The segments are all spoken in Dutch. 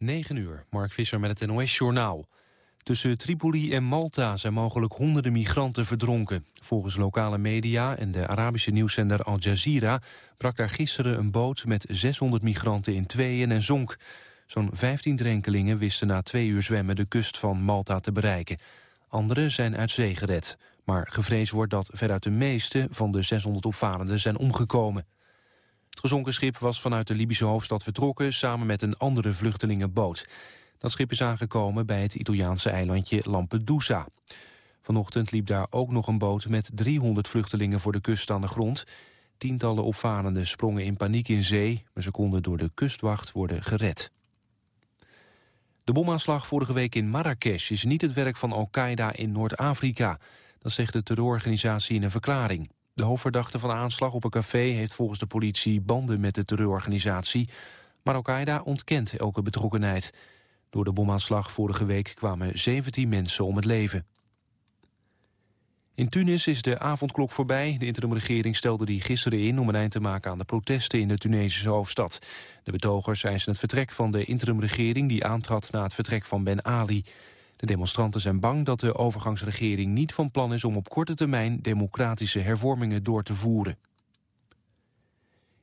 9 uur, Mark Visser met het NOS-journaal. Tussen Tripoli en Malta zijn mogelijk honderden migranten verdronken. Volgens lokale media en de Arabische nieuwszender Al Jazeera... brak daar gisteren een boot met 600 migranten in tweeën en zonk. Zo'n 15 drenkelingen wisten na twee uur zwemmen de kust van Malta te bereiken. Anderen zijn uit zee gered. Maar gevreesd wordt dat veruit de meeste van de 600 opvarenden zijn omgekomen. Het gezonken schip was vanuit de Libische hoofdstad vertrokken... samen met een andere vluchtelingenboot. Dat schip is aangekomen bij het Italiaanse eilandje Lampedusa. Vanochtend liep daar ook nog een boot met 300 vluchtelingen voor de kust aan de grond. Tientallen opvarenden sprongen in paniek in zee... maar ze konden door de kustwacht worden gered. De bomaanslag vorige week in Marrakesh is niet het werk van Al-Qaeda in Noord-Afrika. Dat zegt de terreurorganisatie in een verklaring. De hoofdverdachte van de aanslag op een café heeft volgens de politie banden met de terreurorganisatie. Maar Al-Qaeda ontkent elke betrokkenheid. Door de bomaanslag vorige week kwamen 17 mensen om het leven. In Tunis is de avondklok voorbij. De interimregering stelde die gisteren in om een eind te maken aan de protesten in de Tunesische hoofdstad. De betogers eisen het vertrek van de interimregering die aantrad na het vertrek van Ben Ali. De demonstranten zijn bang dat de overgangsregering niet van plan is om op korte termijn democratische hervormingen door te voeren.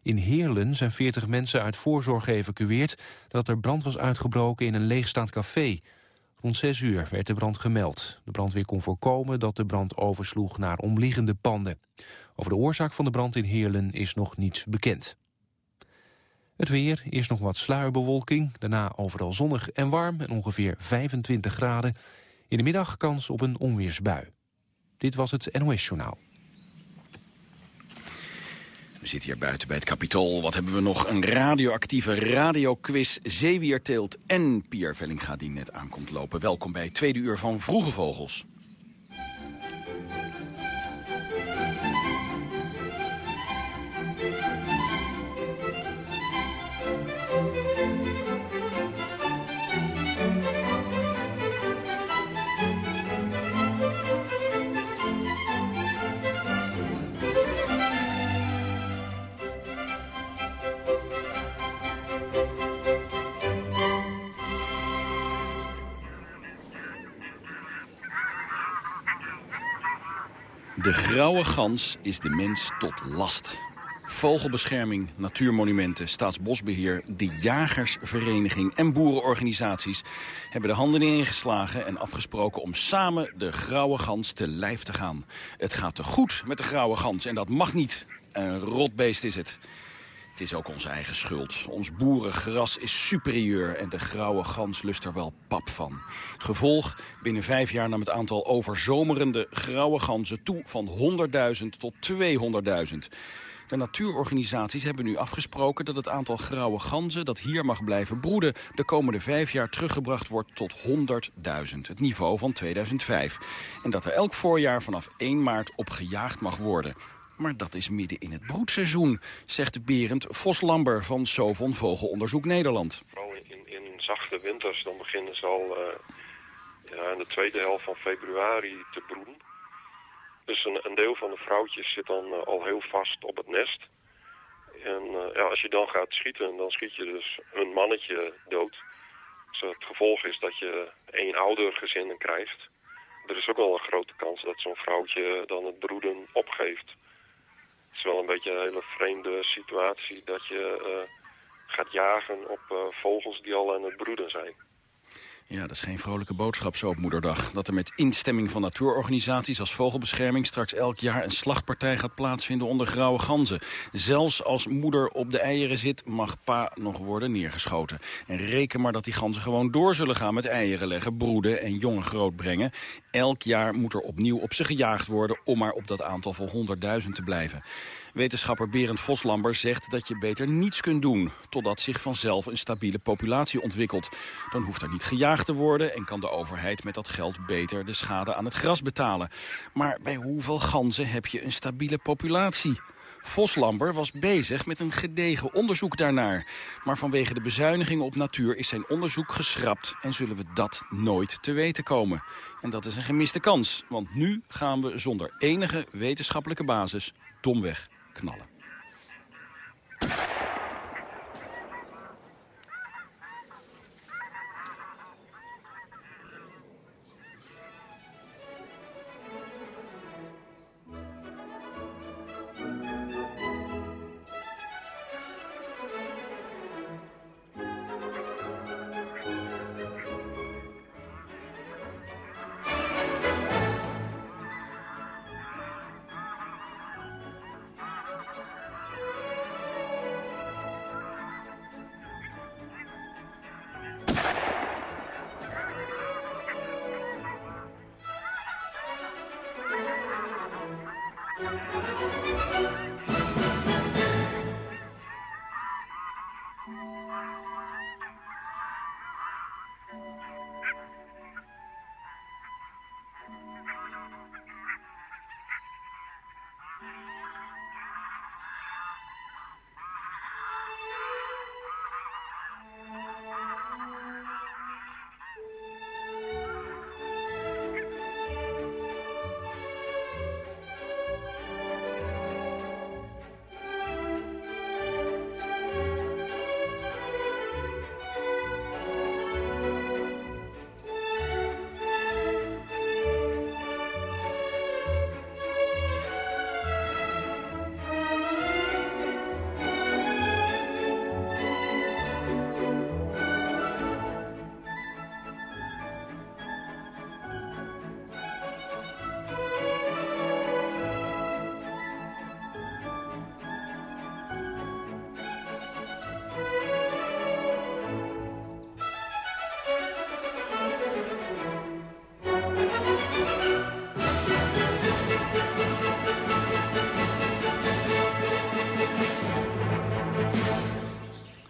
In Heerlen zijn 40 mensen uit voorzorg geëvacueerd dat er brand was uitgebroken in een leegstaand café. Rond 6 uur werd de brand gemeld. De brandweer kon voorkomen dat de brand oversloeg naar omliggende panden. Over de oorzaak van de brand in Heerlen is nog niets bekend. Het weer, eerst nog wat sluierbewolking, daarna overal zonnig en warm en ongeveer 25 graden. In de middag kans op een onweersbui. Dit was het NOS Journaal. We zitten hier buiten bij het Capitool. Wat hebben we nog? Een radioactieve radioquiz, zeewierteelt en Pierre Vellinga die net aankomt lopen. Welkom bij tweede uur van Vroege Vogels. Grauwe gans is de mens tot last. Vogelbescherming, natuurmonumenten, staatsbosbeheer, de jagersvereniging en boerenorganisaties hebben de handen ingeslagen en afgesproken om samen de grauwe gans te lijf te gaan. Het gaat te goed met de grauwe gans en dat mag niet. Een rotbeest is het. Het is ook onze eigen schuld. Ons boerengras is superieur en de grauwe gans lust er wel pap van. Gevolg, binnen vijf jaar nam het aantal overzomerende grauwe ganzen toe van 100.000 tot 200.000. De natuurorganisaties hebben nu afgesproken dat het aantal grauwe ganzen dat hier mag blijven broeden de komende vijf jaar teruggebracht wordt tot 100.000, het niveau van 2005. En dat er elk voorjaar vanaf 1 maart op gejaagd mag worden. Maar dat is midden in het broedseizoen, zegt Berend Voslamber van Sovon Vogelonderzoek Nederland. In, in zachte winters, dan beginnen ze al uh, ja, in de tweede helft van februari te broeden. Dus een, een deel van de vrouwtjes zit dan uh, al heel vast op het nest. En uh, ja, als je dan gaat schieten, dan schiet je dus een mannetje dood. Dus het gevolg is dat je één ouder gezin krijgt. Er is ook wel een grote kans dat zo'n vrouwtje dan het broeden opgeeft. Is wel een beetje een hele vreemde situatie dat je uh, gaat jagen op uh, vogels die al aan het broeden zijn. Ja, dat is geen vrolijke boodschap zo op moederdag. Dat er met instemming van natuurorganisaties als Vogelbescherming... straks elk jaar een slagpartij gaat plaatsvinden onder grauwe ganzen. Zelfs als moeder op de eieren zit, mag pa nog worden neergeschoten. En reken maar dat die ganzen gewoon door zullen gaan met eieren leggen... broeden en jongen grootbrengen. Elk jaar moet er opnieuw op ze gejaagd worden... om maar op dat aantal van 100.000 te blijven. Wetenschapper Berend Voslamber zegt dat je beter niets kunt doen... totdat zich vanzelf een stabiele populatie ontwikkelt. Dan hoeft er niet gejaagd te worden... en kan de overheid met dat geld beter de schade aan het gras betalen. Maar bij hoeveel ganzen heb je een stabiele populatie? Voslamber was bezig met een gedegen onderzoek daarnaar. Maar vanwege de bezuinigingen op natuur is zijn onderzoek geschrapt... en zullen we dat nooit te weten komen. En dat is een gemiste kans, want nu gaan we zonder enige wetenschappelijke basis domweg knallen. Thank you.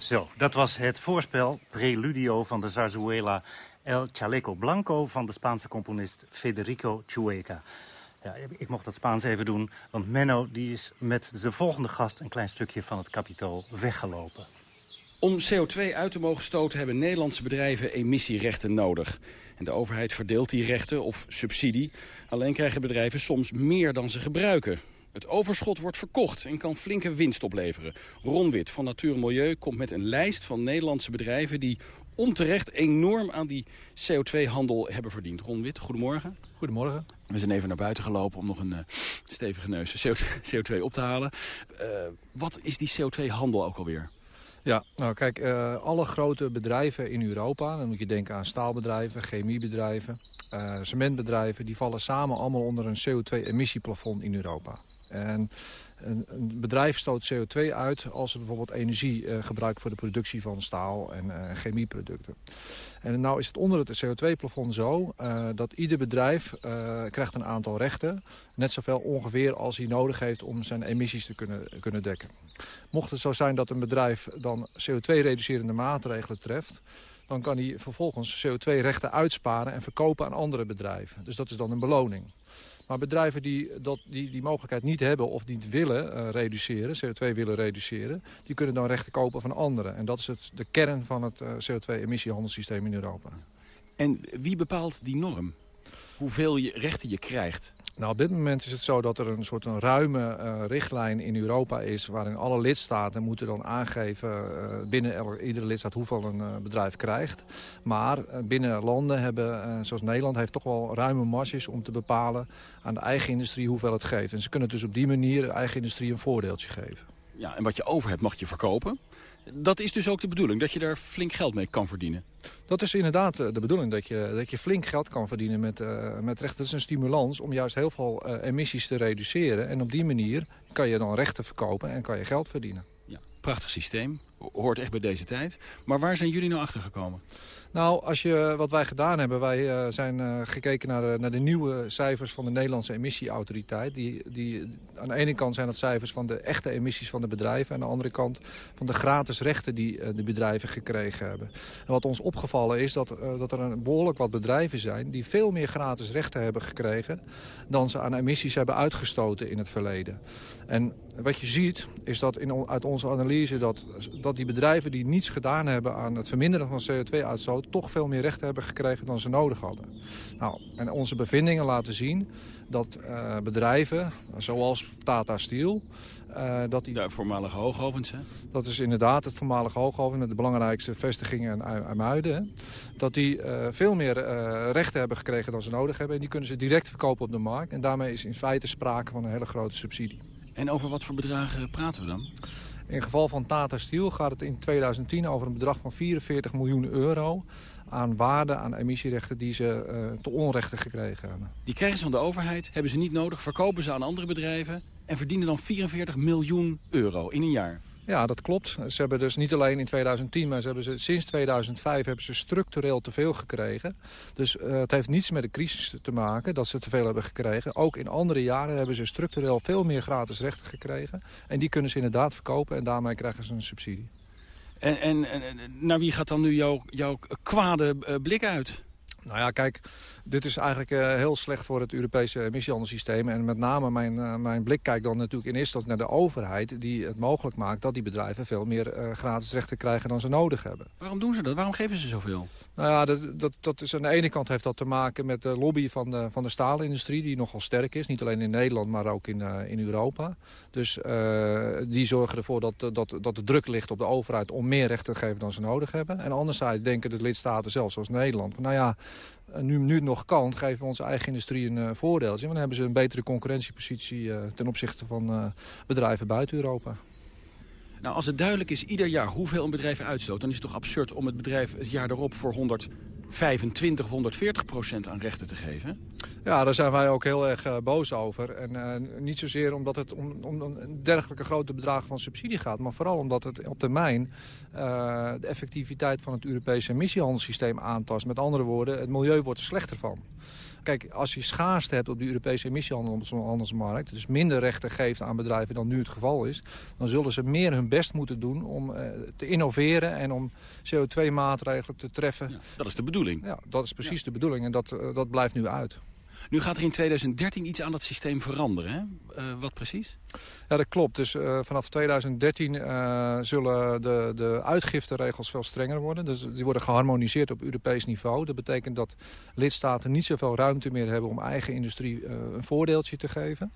Zo, dat was het voorspel Preludio van de zarzuela El Chaleco Blanco... van de Spaanse componist Federico Chueca. Ja, ik mocht dat Spaans even doen, want Menno die is met zijn volgende gast... een klein stukje van het kapitool weggelopen. Om CO2 uit te mogen stoten hebben Nederlandse bedrijven emissierechten nodig. En de overheid verdeelt die rechten of subsidie. Alleen krijgen bedrijven soms meer dan ze gebruiken. Het overschot wordt verkocht en kan flinke winst opleveren. Ron Wit van Natuur en Milieu komt met een lijst van Nederlandse bedrijven... die onterecht enorm aan die CO2-handel hebben verdiend. Ron Wit, goedemorgen. Goedemorgen. We zijn even naar buiten gelopen om nog een uh, stevige neus CO2 op te halen. Uh, wat is die CO2-handel ook alweer? Ja, nou kijk, uh, alle grote bedrijven in Europa... dan moet je denken aan staalbedrijven, chemiebedrijven, cementbedrijven... die vallen samen allemaal onder een CO2-emissieplafond in Europa. En een, een, bedrijf stoot CO2 uit als ze bijvoorbeeld energie uh, gebruikt voor de productie van staal en uh, chemieproducten. En nou is het onder het CO2-plafond zo uh, dat ieder bedrijf krijgt een aantal rechten. Net zoveel ongeveer als hij nodig heeft om zijn emissies te kunnen, kunnen dekken. Mocht het zo zijn dat een bedrijf dan CO2-reducerende maatregelen treft dan kan hij vervolgens CO2-rechten uitsparen en verkopen aan andere bedrijven. Dus dat is dan een beloning. Maar bedrijven die, dat, die die mogelijkheid niet hebben of niet willen uh, reduceren, CO2 willen reduceren, die kunnen dan rechten kopen van anderen. En dat is het, de kern van het uh, CO2-emissiehandelssysteem in Europa. En wie bepaalt die norm? Hoeveel je rechten je krijgt? Nou, op dit moment is het zo dat er een soort een ruime uh, richtlijn in Europa is... waarin alle lidstaten moeten dan aangeven uh, binnen iedere lidstaat hoeveel een uh, bedrijf krijgt. Maar binnen landen hebben, zoals Nederland, heeft toch wel ruime marges om te bepalen aan de eigen industrie hoeveel het geeft. En ze kunnen dus op die manier de eigen industrie een voordeeltje geven. Ja, en wat je over hebt mag je verkopen. Dat is dus ook de bedoeling, dat je daar flink geld mee kan verdienen. Dat is inderdaad de bedoeling, dat je, dat je flink geld kan verdienen met, uh, met rechten. Dat is een stimulans om juist heel veel uh, emissies te reduceren. En op die manier kan je dan rechten verkopen en kan je geld verdienen. Ja, prachtig systeem. Hoort echt bij deze tijd. Maar waar zijn jullie nou achter gekomen? Nou, als je, wat wij gedaan hebben, wij uh, zijn uh, gekeken naar de, naar de nieuwe cijfers van de Nederlandse emissieautoriteit. Die, die, aan de ene kant zijn dat cijfers van de echte emissies van de bedrijven. Aan de andere kant van de gratis rechten die uh, de bedrijven gekregen hebben. En wat ons opgevallen is dat, dat er een behoorlijk wat bedrijven zijn die veel meer gratis rechten hebben gekregen dan ze aan emissies hebben uitgestoten in het verleden. En wat je ziet is dat in, uit onze analyse dat, dat die bedrijven die niets gedaan hebben aan het verminderen van CO2-uitstoot toch veel meer rechten hebben gekregen dan ze nodig hadden. Nou, en onze bevindingen laten zien dat uh, bedrijven, zoals Tata Steel... Uh, dat die, de voormalige hoogovens, hè? Dat is inderdaad het voormalige hoogoven met de belangrijkste vestigingen in IJmuiden. Dat die uh, veel meer rechten hebben gekregen dan ze nodig hebben. En die kunnen ze direct verkopen op de markt. En daarmee is in feite sprake van een hele grote subsidie. En over wat voor bedragen praten we dan? In geval van Tata Steel gaat het in 2010 over een bedrag van 44 miljoen euro aan waarde aan emissierechten die ze uh, te onrechte gekregen hebben. Die krijgen ze van de overheid, hebben ze niet nodig, verkopen ze aan andere bedrijven en verdienen dan 44 miljoen euro in een jaar. Ja, dat klopt. Ze hebben dus niet alleen in 2010, maar ze hebben ze, sinds 2005 hebben ze structureel te veel gekregen. Dus uh, het heeft niets met de crisis te maken dat ze te veel hebben gekregen. Ook in andere jaren hebben ze structureel veel meer gratis rechten gekregen. En die kunnen ze inderdaad verkopen en daarmee krijgen ze een subsidie. En, en, en naar wie gaat dan nu jouw, jouw kwade uh, blik uit? Nou ja, kijk, dit is eigenlijk uh, heel slecht voor het Europese emissiehandelssysteem. En met name mijn, uh, mijn blik kijkt dan natuurlijk in eerste instantie naar de overheid... die het mogelijk maakt dat die bedrijven veel meer uh, gratis rechten krijgen dan ze nodig hebben. Waarom doen ze dat? Waarom geven ze zoveel? Nou ja, dat, dat, dat is aan de ene kant heeft dat te maken met de lobby van de, van de staalindustrie... die nogal sterk is, niet alleen in Nederland, maar ook in, in Europa. Dus die zorgen ervoor dat, dat, dat de druk ligt op de overheid om meer rechten te geven dan ze nodig hebben. En anderzijds denken de lidstaten zelfs, zoals Nederland... Van, nou ja, nu, nu het nog kan, geven we onze eigen industrie een eh, voordeel. Want dan hebben ze een betere concurrentiepositie eh, ten opzichte van eh, bedrijven buiten Europa. Nou, als het duidelijk is ieder jaar hoeveel een bedrijf uitstoot... dan is het toch absurd om het bedrijf het jaar erop voor 100 2540 procent aan rechten te geven. Ja, daar zijn wij ook heel erg eh, boos over. En eh, niet zozeer omdat het om, om een dergelijke grote bedrag van subsidie gaat... maar vooral omdat het op termijn eh, de effectiviteit van het Europese emissiehandelssysteem aantast. Met andere woorden, het milieu wordt er slechter van. Kijk, als je schaarste hebt op de Europese emissiehandelsmarkt... dus minder rechten geeft aan bedrijven dan nu het geval is... dan zullen ze meer hun best moeten doen om te innoveren... en om CO2-maatregelen te treffen. Ja, dat is de bedoeling. Ja, dat is precies de bedoeling en dat, dat blijft nu uit. Nu gaat er in 2013 iets aan dat systeem veranderen. Hè? Uh, wat precies? Ja, dat klopt. Dus uh, vanaf 2013 uh, zullen de, de uitgifteregels veel strenger worden. Dus die worden geharmoniseerd op Europees niveau. Dat betekent dat lidstaten niet zoveel ruimte meer hebben om eigen industrie een voordeeltje te geven.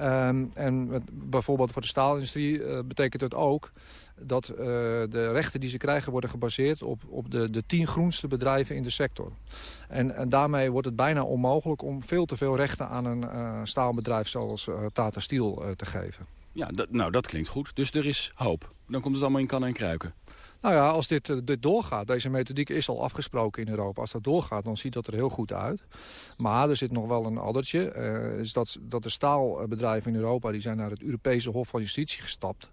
Um, en bijvoorbeeld voor de staalindustrie betekent het ook dat uh, de rechten die ze krijgen worden gebaseerd op, op de, de tien groenste bedrijven in de sector. En, en daarmee wordt het bijna onmogelijk om veel te veel rechten aan een uh, staalbedrijf zoals Tata Steel te geven. Ja, nou dat klinkt goed. Dus er is hoop. Dan komt het allemaal in kannen en kruiken. Nou ja, als dit, dit doorgaat, deze methodiek is al afgesproken in Europa. Als dat doorgaat, dan ziet dat er heel goed uit. Maar er zit nog wel een addertje. Uh, is dat, dat de staalbedrijven in Europa die zijn naar het Europese Hof van Justitie gestapt.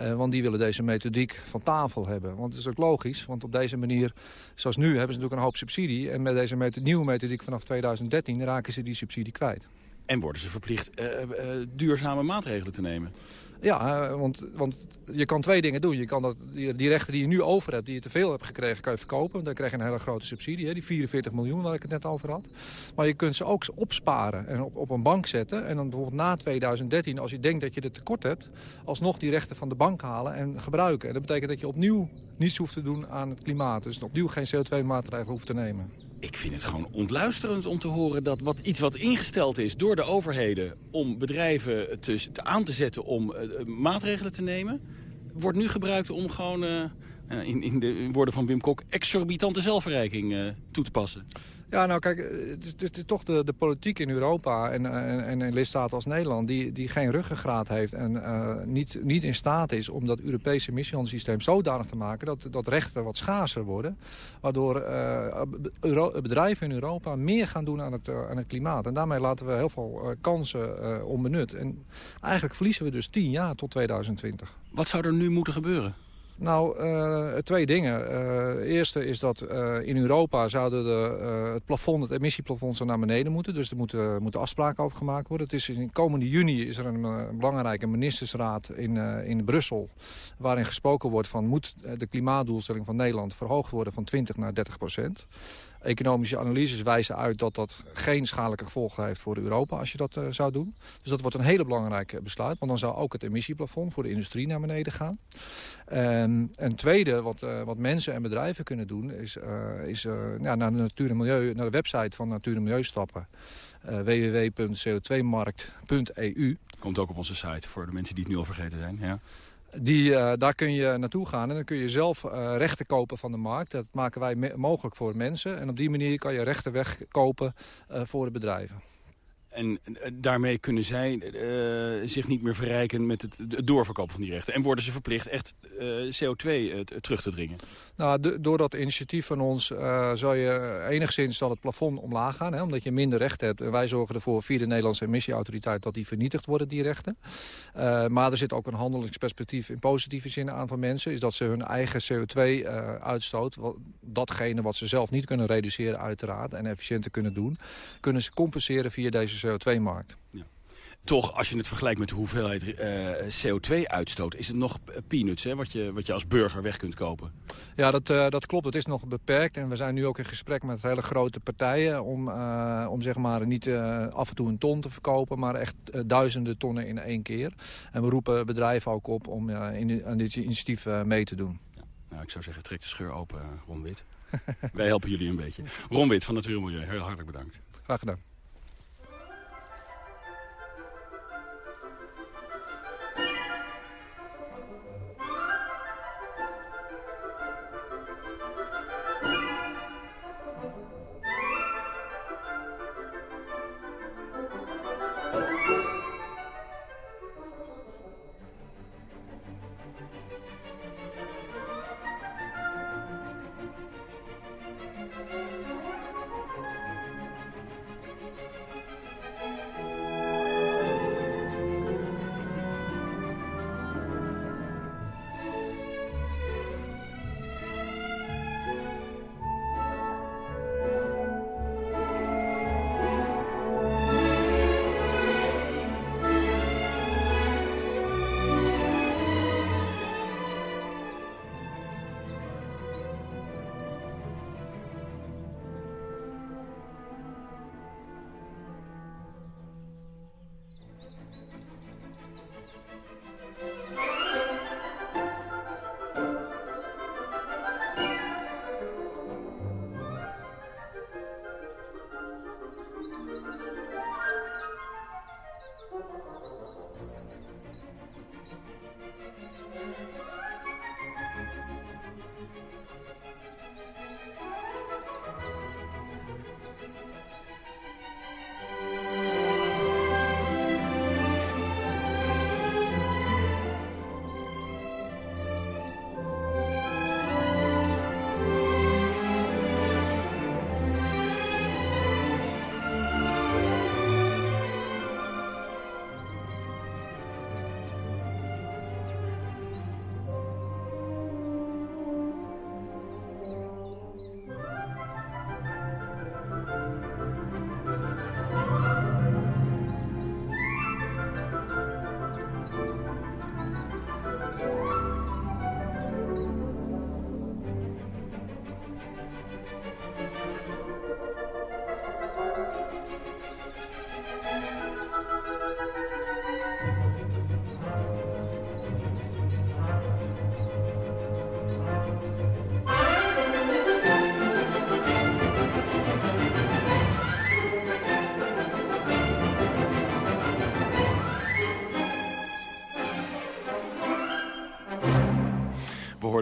Uh, want die willen deze methodiek van tafel hebben. Want het is ook logisch, want op deze manier, zoals nu, hebben ze natuurlijk een hoop subsidie. En met deze nieuwe methodiek vanaf 2013 raken ze die subsidie kwijt. En worden ze verplicht uh, duurzame maatregelen te nemen. Ja, want, want je kan twee dingen doen. Je kan dat, die, rechten die je nu over hebt, die je te veel hebt gekregen, kan je verkopen. Dan krijg je een hele grote subsidie, hè, die 44 miljoen waar ik het net over had. Maar je kunt ze ook opsparen en op, op een bank zetten. En dan bijvoorbeeld na 2013, als je denkt dat je er tekort hebt... alsnog die rechten van de bank halen en gebruiken. En dat betekent dat je opnieuw niets hoeft te doen aan het klimaat. Dus opnieuw geen CO2-maatregelen hoeft te nemen. Ik vind het gewoon ontluisterend om te horen dat wat, iets wat ingesteld is door de overheden... om bedrijven te, te aan te zetten om uh, maatregelen te nemen... wordt nu gebruikt om gewoon, uh, in, in de woorden van Wim Kok... exorbitante zelfverrijking toe te passen. Ja, nou kijk, het is, het is toch de, de politiek in Europa en, en, in lidstaten als Nederland... die, die geen ruggengraat heeft en uh, niet, niet in staat is om dat Europese emissiehandelssysteem zodanig te maken... dat, dat rechten wat schaarser worden. Waardoor uh, bedrijven in Europa meer gaan doen aan het, aan het klimaat. En daarmee laten we heel veel kansen onbenut. En eigenlijk verliezen we dus tien jaar tot 2020. Wat zou er nu moeten gebeuren? Nou, uh, twee dingen. Uh, eerste is dat uh, in Europa zouden de, het plafond, het emissieplafond zou naar beneden moeten. Dus er moeten, moeten afspraken over gemaakt worden. Het is in komende juni is er een, een belangrijke ministersraad in, in Brussel. Waarin gesproken wordt van moet de klimaatdoelstelling van Nederland verhoogd worden van 20 naar 30 procent. Economische analyses wijzen uit dat dat geen schadelijke gevolgen heeft voor Europa als je dat uh, zou doen. Dus dat wordt een hele belangrijke besluit. Want dan zou ook het emissieplafond voor de industrie naar beneden gaan. En een tweede wat, uh, wat mensen en bedrijven kunnen doen is, uh, is ja, naar, de natuur en milieu, naar de website van Natuur en Milieu stappen. www.co2markt.eu Komt ook op onze site voor de mensen die het nu al vergeten zijn. Ja. Die, uh, daar kun je naartoe gaan en dan kun je zelf uh, rechten kopen van de markt. Dat maken wij mogelijk voor mensen. En op die manier kan je rechten wegkopen uh, voor de bedrijven. En daarmee kunnen zij uh, zich niet meer verrijken met het, doorverkopen van die rechten. En worden ze verplicht echt uh, CO2 uh, terug te dringen? Nou, door dat initiatief van ons zal je enigszins zal het plafond omlaag gaan. Hè, omdat je minder rechten hebt. En wij zorgen ervoor via de Nederlandse emissieautoriteit dat die vernietigd worden, die rechten. maar er zit ook een handelingsperspectief in positieve zin aan van mensen. Is dat ze hun eigen CO2-uitstoot, datgene wat ze zelf niet kunnen reduceren uiteraard. En efficiënter kunnen doen. Kunnen ze compenseren via deze CO2-markt. Ja. Toch, als je het vergelijkt met de hoeveelheid uh, CO2-uitstoot... is het nog peanuts, hè, wat, je, wat je als burger weg kunt kopen. Ja, dat, uh, dat klopt. Het is nog beperkt. En we zijn nu ook in gesprek met hele grote partijen... om, uh, om zeg maar niet af en toe een ton te verkopen... maar echt duizenden tonnen in één keer. En we roepen bedrijven ook op om in, aan dit initiatief mee te doen. Ja. Nou, ik zou zeggen, trek de scheur open, Ron Wit. Wij helpen jullie een beetje. Ron Wit van Natuur en Milieu, heel hartelijk bedankt. Graag gedaan.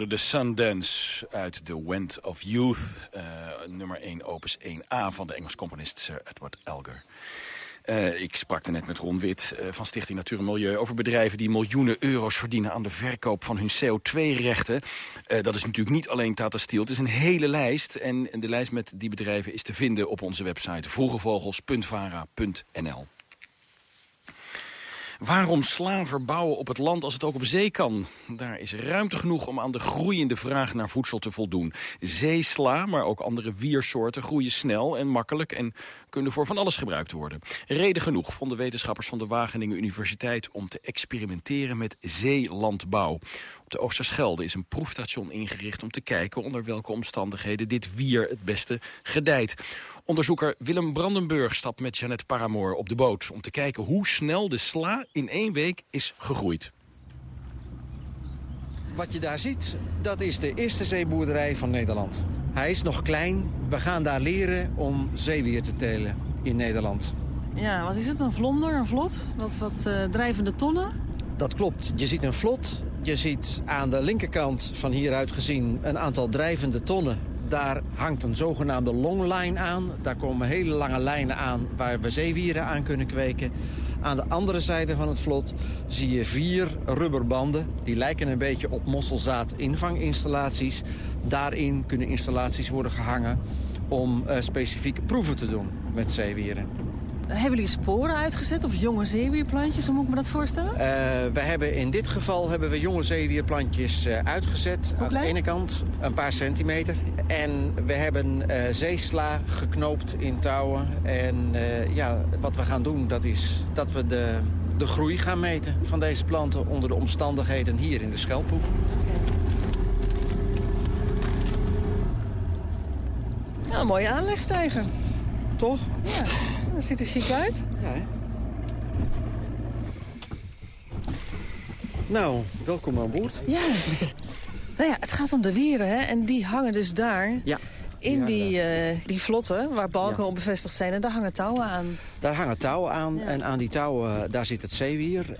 De Sundance uit The Wind of Youth. Uh, nummer 1, opus 1a van de Engels componist Sir Edward Elgar. Uh, ik sprak er net met Ron Wit uh, van Stichting Natuur en Milieu... over bedrijven die miljoenen euro's verdienen aan de verkoop van hun CO2-rechten. Uh, dat is natuurlijk niet alleen Tata Steel, het is een hele lijst. En de lijst met die bedrijven is te vinden op onze website vroegevogels.vara.nl. Waarom sla verbouwen op het land als het ook op zee kan? Daar is ruimte genoeg om aan de groeiende vraag naar voedsel te voldoen. Zeesla, maar ook andere wiersoorten groeien snel en makkelijk... en kunnen voor van alles gebruikt worden. Reden genoeg vonden wetenschappers van de Wageningen Universiteit... om te experimenteren met zeelandbouw. Op de Oosterschelde is een proefstation ingericht om te kijken... onder welke omstandigheden dit wier het beste gedijt. Onderzoeker Willem Brandenburg stapt met Janet Paramoor op de boot... om te kijken hoe snel de sla in één week is gegroeid. Wat je daar ziet, dat is de eerste zeeboerderij van Nederland. Hij is nog klein. We gaan daar leren om zeewier te telen in Nederland. Ja, wat is het? Een vlonder, een vlot? Wat, wat uh, drijvende tonnen? Dat klopt. Je ziet een vlot. Je ziet aan de linkerkant van hieruit gezien een aantal drijvende tonnen daar hangt een zogenaamde longline aan. Daar komen hele lange lijnen aan waar we zeewieren aan kunnen kweken. Aan de andere zijde van het vlot zie je vier rubberbanden. Die lijken een beetje op mosselzaad invanginstallaties. Daarin kunnen installaties worden gehangen om uh, specifieke proeven te doen met zeewieren. Hebben jullie sporen uitgezet of jonge zeewierplantjes? Hoe moet ik me dat voorstellen? Uh, we hebben in dit geval hebben we jonge zeewierplantjes uh, uitgezet. Aan de ene kant een paar centimeter. En we hebben uh, zeesla geknoopt in touwen. En ja, wat we gaan doen dat is dat we de, de groei gaan meten van deze planten... onder de omstandigheden hier in de Schelpoek. Ja, een mooie aanlegstijger. Toch? Ja. Dat ziet er chic uit. Ja, hè? Nou, welkom aan boord. Ja. Nou ja, het gaat om de wieren, hè. En die hangen dus daar. Ja. In die, uh, die vlotten, waar balken ja. op bevestigd zijn. En daar hangen touwen aan. Daar hangen touwen aan. Ja. En aan die touwen, daar zit het zeewier.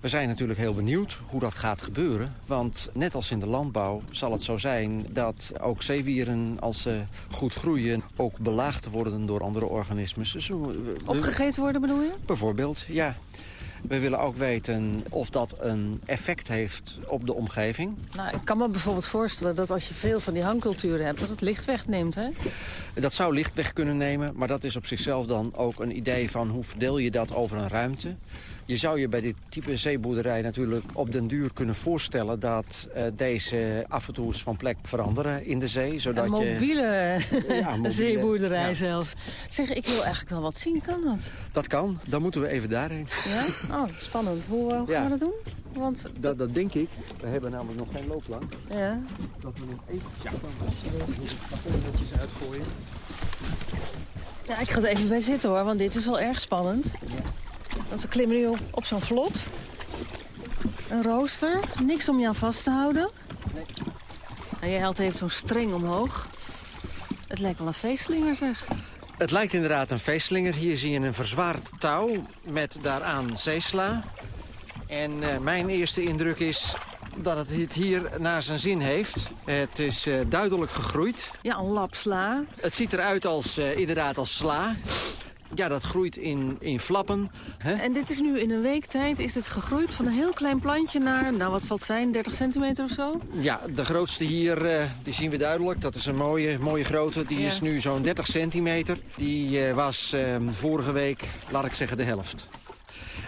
We zijn natuurlijk heel benieuwd hoe dat gaat gebeuren. Want net als in de landbouw zal het zo zijn dat ook zeewieren, als ze goed groeien... ook belaagd worden door andere organismen. Dus Opgegeten worden bedoel je? Bijvoorbeeld, ja. We willen ook weten of dat een effect heeft op de omgeving. Nou, ik kan me bijvoorbeeld voorstellen dat als je veel van die hangculturen hebt... dat het licht wegneemt, hè? Dat zou licht weg kunnen nemen, maar dat is op zichzelf dan ook een idee van... hoe verdeel je dat over een ruimte. Je zou je bij dit type zeeboerderij natuurlijk op den duur kunnen voorstellen... dat uh, deze af en toe eens van plek veranderen in de zee. Zodat een mobiele, je, ja, mobiele zeeboerderij ja. zelf. Zeg, ik wil eigenlijk wel wat zien, kan dat? Dat kan, dan moeten we even daarheen. Ja? Oh, spannend. Hoe, hoe gaan we dat doen? Want dat, dat denk ik. We hebben namelijk nog geen loopplank. Ja. Dat we nog even ja. uitgooien. Ja, ik ga er even bij zitten hoor, want dit is wel erg spannend. Ja. Want we klimmen nu op zo'n vlot. Een rooster, niks om je aan vast te houden. Nee. En jij haalt even zo'n streng omhoog. Het lijkt wel een feestlinger, zeg. Het lijkt inderdaad een feestlinger. Hier zie je een verzwaard touw met daaraan zeesla. En uh, mijn eerste indruk is dat het hier naar zijn zin heeft. Het is uh, duidelijk gegroeid. Ja, een lap sla. Het ziet eruit als, uh, inderdaad als sla. Ja, dat groeit in, in flappen. Hè? En dit is nu in een week tijd is het gegroeid van een heel klein plantje naar, nou wat zal het zijn, 30 centimeter of zo? Ja, de grootste hier, uh, die zien we duidelijk. Dat is een mooie, mooie grote. Die ja. is nu zo'n 30 centimeter. Die uh, was uh, vorige week, laat ik zeggen, de helft.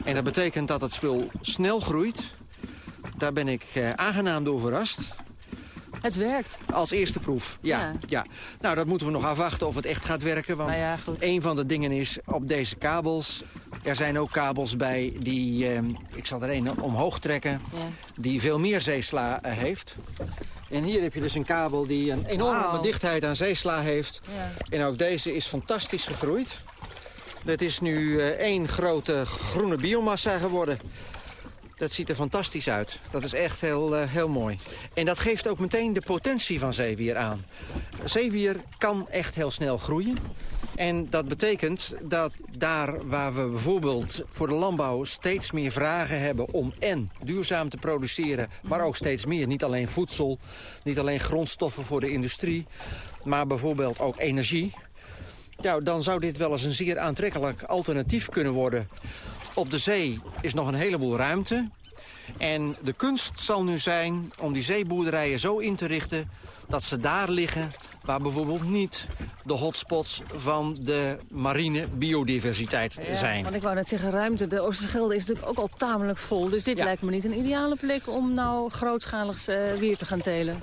En dat betekent dat het spul snel groeit. Daar ben ik aangenaam door verrast. Het werkt. Als eerste proef, ja, ja, ja. Nou, dat moeten we nog afwachten of het echt gaat werken. Want nou ja, een van de dingen is op deze kabels... Er zijn ook kabels bij die, eh, ik zal er een omhoog trekken... Ja. die veel meer zeesla uh, heeft. En hier heb je dus een kabel die een enorme wow. dichtheid aan zeesla heeft. Ja. En ook deze is fantastisch gegroeid. Het is nu uh, één grote groene biomassa geworden. Dat ziet er fantastisch uit. Dat is echt heel, uh, heel mooi. En dat geeft ook meteen de potentie van zeewier aan. Zeewier kan echt heel snel groeien. En dat betekent dat daar waar we bijvoorbeeld voor de landbouw steeds meer vragen hebben om en duurzaam te produceren, maar ook steeds meer, niet alleen voedsel, niet alleen grondstoffen voor de industrie, maar bijvoorbeeld ook energie. Ja, dan zou dit wel eens een zeer aantrekkelijk alternatief kunnen worden. Op de zee is nog een heleboel ruimte. En de kunst zal nu zijn om die zeeboerderijen zo in te richten... dat ze daar liggen waar bijvoorbeeld niet de hotspots van de marine biodiversiteit Ja, zijn. want ik wou net zeggen, ruimte. De Oosterschelde is natuurlijk ook al tamelijk vol. Dus dit Ja. lijkt me niet een ideale plek om nou grootschalig eh, weer te gaan telen.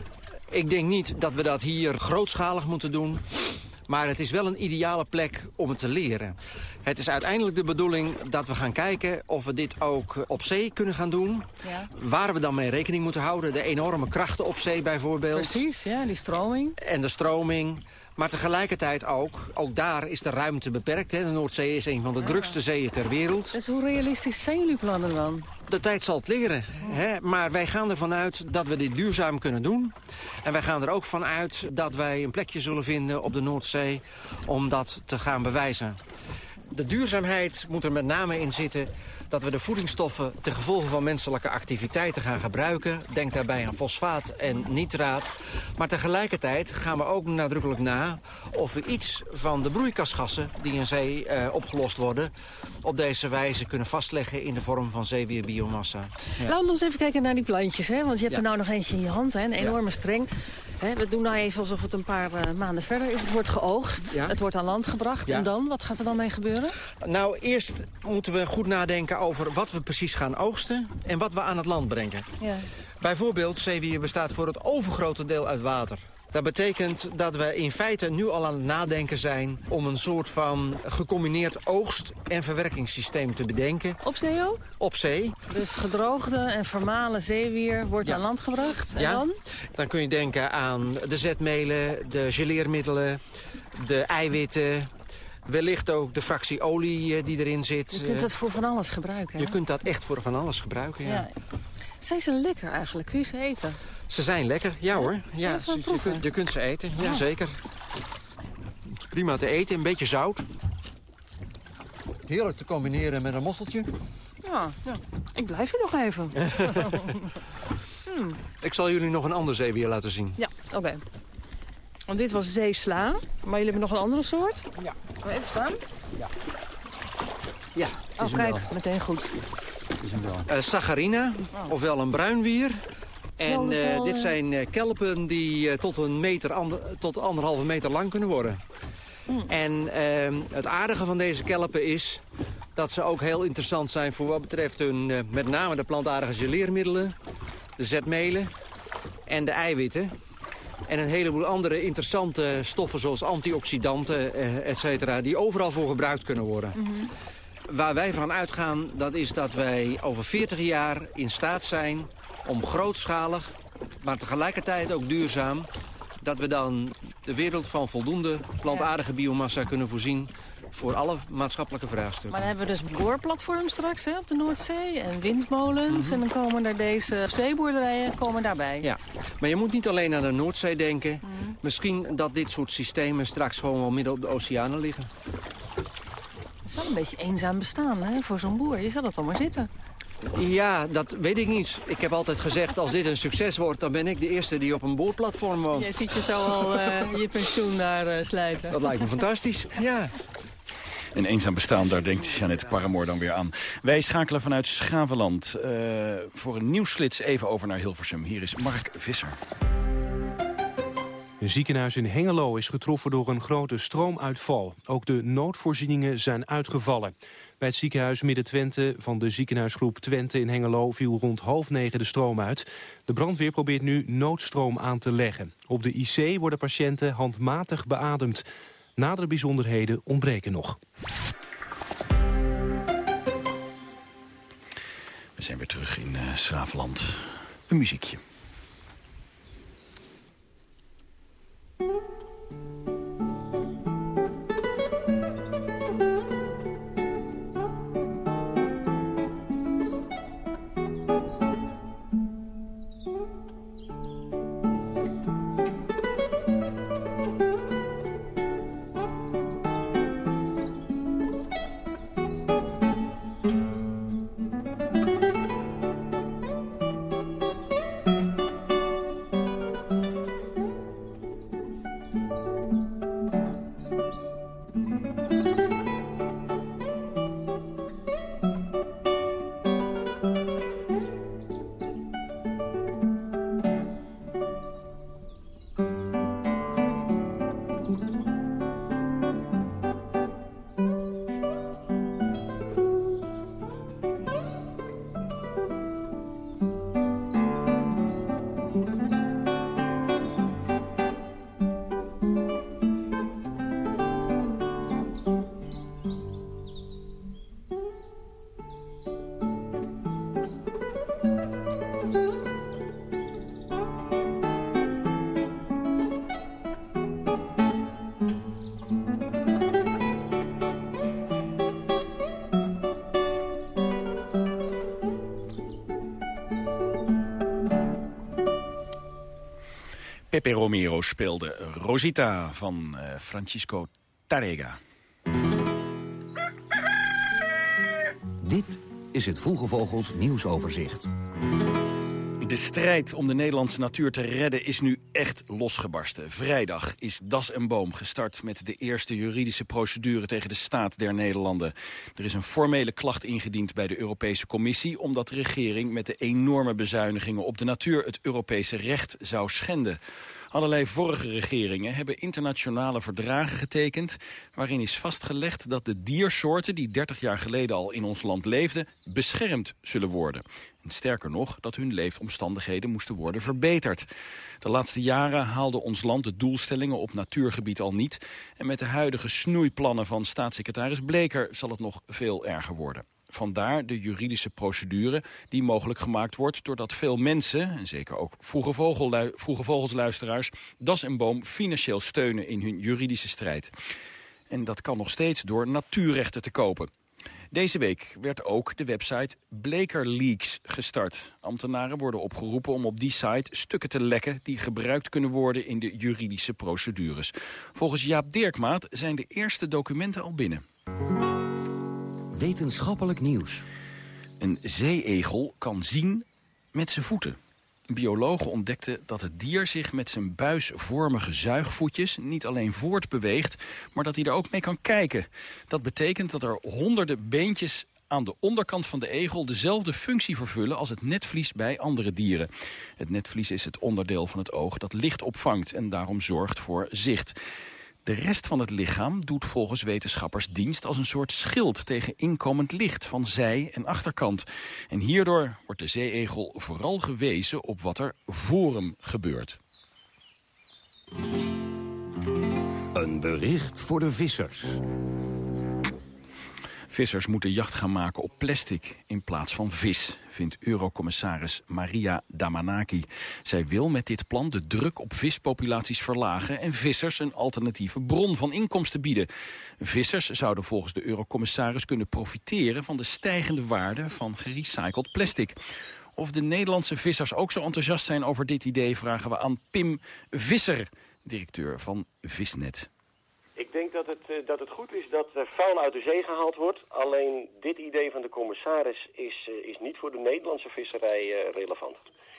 Ik denk niet dat we dat hier grootschalig moeten doen. Maar het is wel een ideale plek om het te leren. Het is uiteindelijk de bedoeling dat we gaan kijken of we dit ook op zee kunnen gaan doen. Ja. Waar we dan mee rekening moeten houden. De enorme krachten op zee bijvoorbeeld. Precies, ja, die stroming. En de stroming. Maar tegelijkertijd ook, ook daar is de ruimte beperkt. Hè. De Noordzee is een van de drukste zeeën ter wereld. Dus hoe realistisch zijn jullie plannen dan? De tijd zal het leren. Hè? Maar wij gaan ervan uit dat we dit duurzaam kunnen doen. En wij gaan er ook van uit dat wij een plekje zullen vinden op de Noordzee... om dat te gaan bewijzen. De duurzaamheid moet er met name in zitten dat we de voedingsstoffen ten gevolge van menselijke activiteiten gaan gebruiken. Denk daarbij aan fosfaat en nitraat. Maar tegelijkertijd gaan we ook nadrukkelijk na of we iets van de broeikasgassen die in zee eh, opgelost worden... op deze wijze kunnen vastleggen in de vorm van zeewierbiomassa. Ja. Laten we eens even kijken naar die plantjes, hè? want je hebt Ja. er nou nog eentje in je hand, hè? een enorme streng. We doen nou even alsof het een paar eh, maanden verder is. Het wordt geoogst, Ja. het wordt aan land gebracht. Ja. En dan? Wat gaat er dan mee gebeuren? Nou, eerst moeten we goed nadenken over wat we precies gaan oogsten... en wat we aan het land brengen. Ja. Bijvoorbeeld, zeewier bestaat voor het overgrote deel uit water. Dat betekent dat we in feite nu al aan het nadenken zijn... om een soort van gecombineerd oogst- en verwerkingssysteem te bedenken Op zee ook? op zee. Dus gedroogde en vermalen zeewier wordt Ja. aan land gebracht. En Ja. dan? Dan kun je denken aan de zetmelen, de geleermiddelen, de eiwitten... wellicht ook de fractie olie eh, die erin zit. Je kunt het voor van alles gebruiken. hè? je kunt dat echt voor van alles gebruiken, ja. ja. Zijn ze lekker eigenlijk? Kun je ze eten? Ze zijn lekker, ja hoor. Ja, je, kunt, je kunt ze eten, ja zeker. Het is prima te eten, een beetje zout. Heerlijk te combineren met een mosseltje. Ja, ja. ik blijf hier nog even. Ik zal jullie nog een ander zeewier laten zien. Ja, oké. Want dit was zeesla, maar jullie hebben nog een andere soort? Ja. Even staan. Ja, het is Oh, kijk, meteen goed. Het is hem wel. Eh, saccharina, ofwel een bruinwier. En eh, dit eh, zijn eh, kelpen die tot, een meter, ander- tot anderhalve meter lang kunnen worden. Hmm. En ehm, het aardige van deze kelpen is dat ze ook heel interessant zijn voor wat betreft hun, met name de plantaardige geleermiddelen, de zetmelen en de eiwitten. En een heleboel andere interessante stoffen zoals antioxidanten, et cetera, die overal voor gebruikt kunnen worden. Waar wij van uitgaan, dat is dat wij over 40 jaar in staat zijn om grootschalig, maar tegelijkertijd ook duurzaam, dat we dan de wereld van voldoende plantaardige biomassa kunnen voorzien voor alle maatschappelijke Maar vraagstukken. dan hebben we dus boorplatform straks hè, op de Noordzee en windmolens. En dan komen er deze zeeboerderijen komen daarbij. Ja, maar je moet niet alleen aan de Noordzee denken. Misschien dat dit soort systemen straks gewoon wel midden op de oceanen liggen. Het is wel een beetje eenzaam bestaan hè, voor zo'n boer. Je zal het toch maar zitten. Ja, dat weet ik niet. Ik heb altijd gezegd, als dit een succes wordt... dan ben ik de eerste die op een boorplatform woont. Jij ziet je zo al eh, je pensioen daar eh, slijten. Dat lijkt me fantastisch. Ja. Een eenzaam bestaan, daar denkt Jeannette Paramoor dan weer aan. Wij schakelen vanuit Schaveland eh, voor een nieuwsflits even over naar Hilversum. Hier is Mark Visser. Een ziekenhuis in Hengelo is getroffen door een grote stroomuitval. Ook de noodvoorzieningen zijn uitgevallen. Bij het ziekenhuis Midden-Twente van de ziekenhuisgroep Twente in Hengelo... viel rond half negen de stroom uit. De brandweer probeert nu noodstroom aan te leggen. Op de IC worden patiënten handmatig beademd. Nadere bijzonderheden ontbreken nog. We zijn weer terug in Schravenland. Een muziekje. Pepe Romero speelde Rosita van uh, Francisco Tarrega. Dit is het Vroege Vogels nieuwsoverzicht. De strijd om de Nederlandse natuur te redden is nu losgebarsten. Vrijdag is Das en Boom gestart met de eerste juridische procedure tegen de staat der Nederlanden. Er is een formele klacht ingediend bij de Europese Commissie... omdat de regering met de enorme bezuinigingen op de natuur het Europese recht zou schenden. Allerlei vorige regeringen hebben internationale verdragen getekend... waarin is vastgelegd dat de diersoorten die 30 jaar geleden al in ons land leefden... beschermd zullen worden. En sterker nog, dat hun leefomstandigheden moesten worden verbeterd. De laatste jaren haalde ons land de doelstellingen op natuurgebied al niet. En met de huidige snoeiplannen van staatssecretaris Bleker zal het nog veel erger worden. Vandaar de juridische procedure die mogelijk gemaakt wordt... doordat veel mensen, en zeker ook vroege, vogel, vroege vogelsluisteraars... das en boom financieel steunen in hun juridische strijd. En dat kan nog steeds door natuurrechten te kopen. Deze week werd ook de website Bleker Leaks gestart. Ambtenaren worden opgeroepen om op die site stukken te lekken... die gebruikt kunnen worden in de juridische procedures. Volgens Jaap Dirkmaat zijn de eerste documenten al binnen. Wetenschappelijk nieuws. Een zeeegel kan zien met zijn voeten. Biologen ontdekten dat het dier zich met zijn buisvormige zuigvoetjes niet alleen voortbeweegt, maar dat hij er ook mee kan kijken. Dat betekent dat er honderden beentjes aan de onderkant van de egel dezelfde functie vervullen als het netvlies bij andere dieren. Het netvlies is het onderdeel van het oog dat licht opvangt en daarom zorgt voor zicht. De rest van het lichaam doet volgens wetenschappers dienst als een soort schild tegen inkomend licht van zij- en achterkant. En hierdoor wordt de zeeegel vooral gewezen op wat er voor hem gebeurt. Een bericht voor de vissers. Vissers moeten jacht gaan maken op plastic in plaats van vis, vindt eurocommissaris Maria Damanaki. Zij wil met dit plan de druk op vispopulaties verlagen... en vissers een alternatieve bron van inkomsten bieden. Vissers zouden volgens de eurocommissaris kunnen profiteren... van de stijgende waarde van gerecycled plastic. Of de Nederlandse vissers ook zo enthousiast zijn over dit idee... vragen we aan Pim Visser, directeur van Visnet. Ik denk dat het, uh, dat het goed is dat er vuil uit de zee gehaald wordt. Alleen dit idee van de commissaris is, uh, is niet voor de Nederlandse visserij uh, relevant.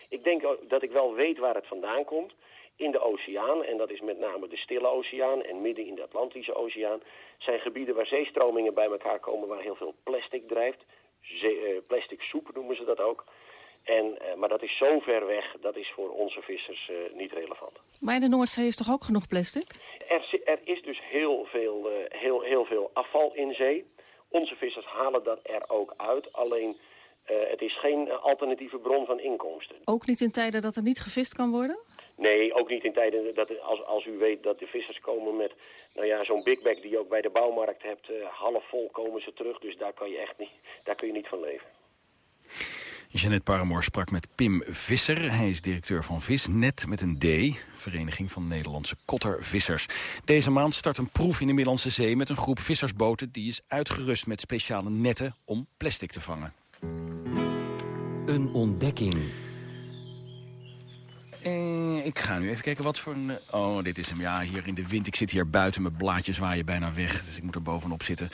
Ik denk dat ik wel weet waar het vandaan komt. In de oceaan, en dat is met name de Stille Oceaan en midden in de Atlantische Oceaan... zijn gebieden waar zeestromingen bij elkaar komen waar heel veel plastic drijft. Plastic soep noemen ze dat ook. En, maar dat is zo ver weg, dat is voor onze vissers niet relevant. Maar in de Noordzee is toch ook genoeg plastic? Er, er is dus heel veel, uh, heel, heel veel afval in zee. Onze vissers halen dat er ook uit. Alleen het is geen alternatieve bron van inkomsten. Ook niet in tijden dat er niet gevist kan worden? Nee, ook niet in tijden dat als, als u weet dat de vissers komen met nou ja, zo'n big bag die je ook bij de bouwmarkt hebt. half vol komen ze terug, dus daar kan je echt niet, daar kun je niet van leven. Jeanette Paramoor sprak met Pim Visser. Hij is directeur van Visnet met een D, Vereniging van Nederlandse Kottervissers. Deze maand start een proef in de Middellandse Zee met een groep vissersboten... die is uitgerust met speciale netten om plastic te vangen. Een ontdekking. Eh, ik ga nu even kijken wat voor een... Oh, dit is hem. Ja, hier in de wind. Ik zit hier buiten. Mijn blaadjes waaien bijna weg. Dus ik moet er bovenop zitten.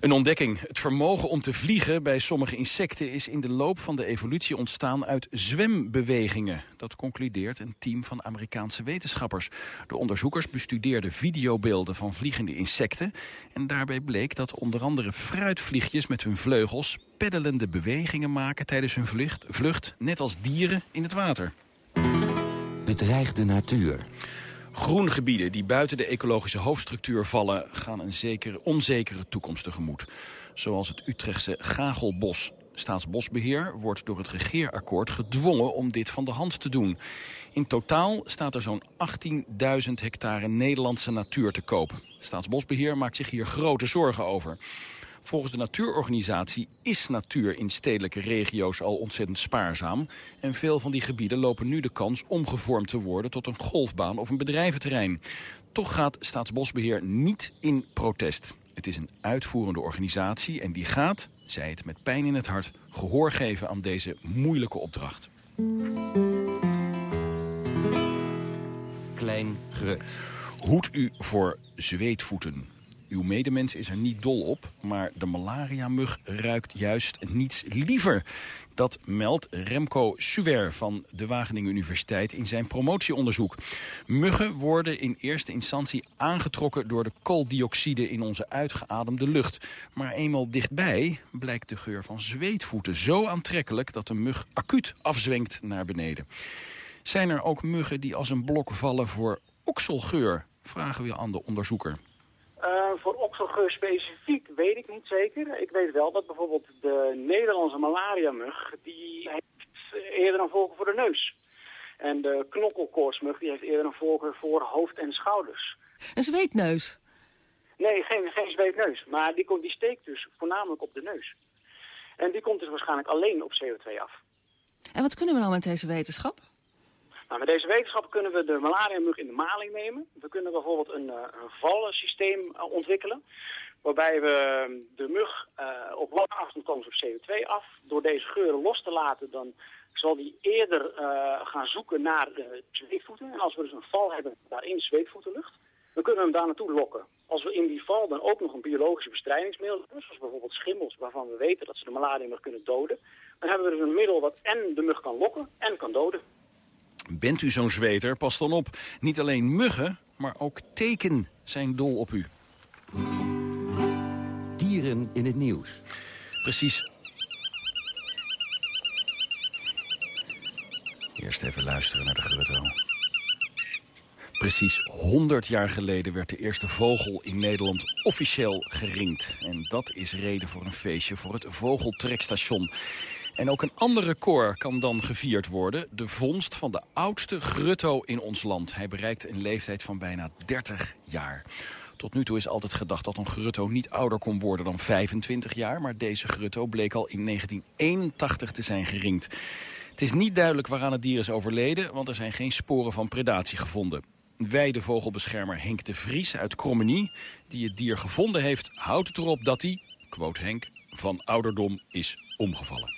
Een ontdekking. Het vermogen om te vliegen bij sommige insecten... is in de loop van de evolutie ontstaan uit zwembewegingen. Dat concludeert een team van Amerikaanse wetenschappers. De onderzoekers bestudeerden videobeelden van vliegende insecten. En daarbij bleek dat onder andere fruitvliegjes met hun vleugels... peddelende bewegingen maken tijdens hun vlucht, vlucht net als dieren in het water bedreigde natuur. Groengebieden die buiten de ecologische hoofdstructuur vallen... gaan een zekere, onzekere toekomst tegemoet. Zoals het Utrechtse Gagelbos. Staatsbosbeheer wordt door het regeerakkoord gedwongen om dit van de hand te doen. In totaal staat er zo'n 18.000 hectare Nederlandse natuur te koop. Staatsbosbeheer maakt zich hier grote zorgen over. Volgens de natuurorganisatie is natuur in stedelijke regio's al ontzettend spaarzaam. En veel van die gebieden lopen nu de kans omgevormd te worden tot een golfbaan of een bedrijventerrein. Toch gaat Staatsbosbeheer niet in protest. Het is een uitvoerende organisatie en die gaat, zei het met pijn in het hart, gehoor geven aan deze moeilijke opdracht. klein grut. Hoed u voor zweetvoeten. Uw medemens is er niet dol op, maar de malariamug ruikt juist niets liever. Dat meldt Remco Suwer van de Wageningen Universiteit in zijn promotieonderzoek. Muggen worden in eerste instantie aangetrokken door de kooldioxide in onze uitgeademde lucht. Maar eenmaal dichtbij blijkt de geur van zweetvoeten zo aantrekkelijk dat de mug acuut afzwenkt naar beneden. Zijn er ook muggen die als een blok vallen voor okselgeur? Vragen we aan de onderzoeker. Uh, voor okselgeur specifiek weet ik niet zeker. Ik weet wel dat bijvoorbeeld de Nederlandse malariamug... die heeft eerder een voorkeur voor de neus. En de knokkelkoortsmug die heeft eerder een voorkeur voor hoofd en schouders. Een zweetneus? Nee, geen, geen zweetneus. Maar die, komt, die steekt dus voornamelijk op de neus. En die komt dus waarschijnlijk alleen op CO2 af. En wat kunnen we nou met deze wetenschap? Nou, met deze wetenschap kunnen we de malaria-mug in de maling nemen. We kunnen bijvoorbeeld een, uh, een valsysteem uh, ontwikkelen. Waarbij we ehm, de mug uh, op lange afstand komen op CO2 af. Door deze geuren los te laten, dan zal die eerder gaan zoeken naar de zweetvoeten. En als we dus een val hebben daarin zweetvoetenlucht, dan kunnen we hem daar naartoe lokken. Als we in die val dan ook nog een biologische bestrijdingsmiddel hebben, zoals bijvoorbeeld schimmels, waarvan we weten dat ze de malaria-mug kunnen doden, dan hebben we dus een middel wat en de mug kan lokken en kan doden. Bent u zo'n zweter, pas dan op. Niet alleen muggen, maar ook teken zijn dol op u. Dieren in het nieuws. Precies. Eerst even luisteren naar de grutto. Precies 100 jaar geleden werd de eerste vogel in Nederland officieel geringd. En dat is reden voor een feestje voor het vogeltrekstation. En ook een ander record kan dan gevierd worden. De vondst van de oudste grutto in ons land. Hij bereikt een leeftijd van bijna 30 jaar. Tot nu toe is altijd gedacht dat een grutto niet ouder kon worden dan 25 jaar. Maar deze grutto bleek al in 1981 te zijn geringd. Het is niet duidelijk waaraan het dier is overleden, want er zijn geen sporen van predatie gevonden. Weidevogelbeschermer Henk de Vries uit Krommenie, die het dier gevonden heeft, houdt het erop dat hij, quote Henk, van ouderdom is omgevallen.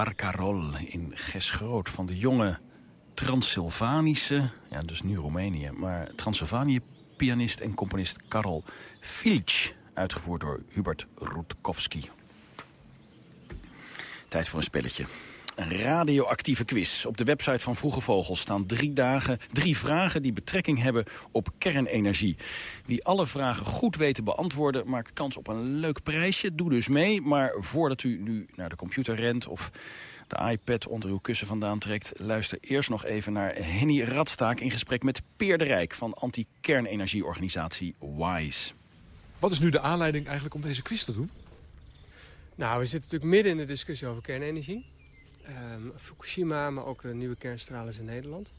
Barcarol in Gesgroot van de jonge Transylvanische, ja dus nu Roemenië, maar Transylvanië-pianist en componist Karol Filic, uitgevoerd door Hubert Rutkowski. Tijd voor een spelletje. Een radioactieve quiz. Op de website van Vroege Vogels staan drie, dagen, drie vragen die betrekking hebben op kernenergie. Wie alle vragen goed weet te beantwoorden maakt kans op een leuk prijsje. Doe dus mee, maar voordat u nu naar de computer rent of de iPad onder uw kussen vandaan trekt... luister eerst nog even naar Henny Radstaak in gesprek met Peer de Rijk... van anti-kernenergieorganisatie WISE. Wat is nu de aanleiding eigenlijk om deze quiz te doen? Nou, we zitten natuurlijk midden in de discussie over kernenergie. Um, Fukushima, maar ook de nieuwe kerncentrales in Nederland.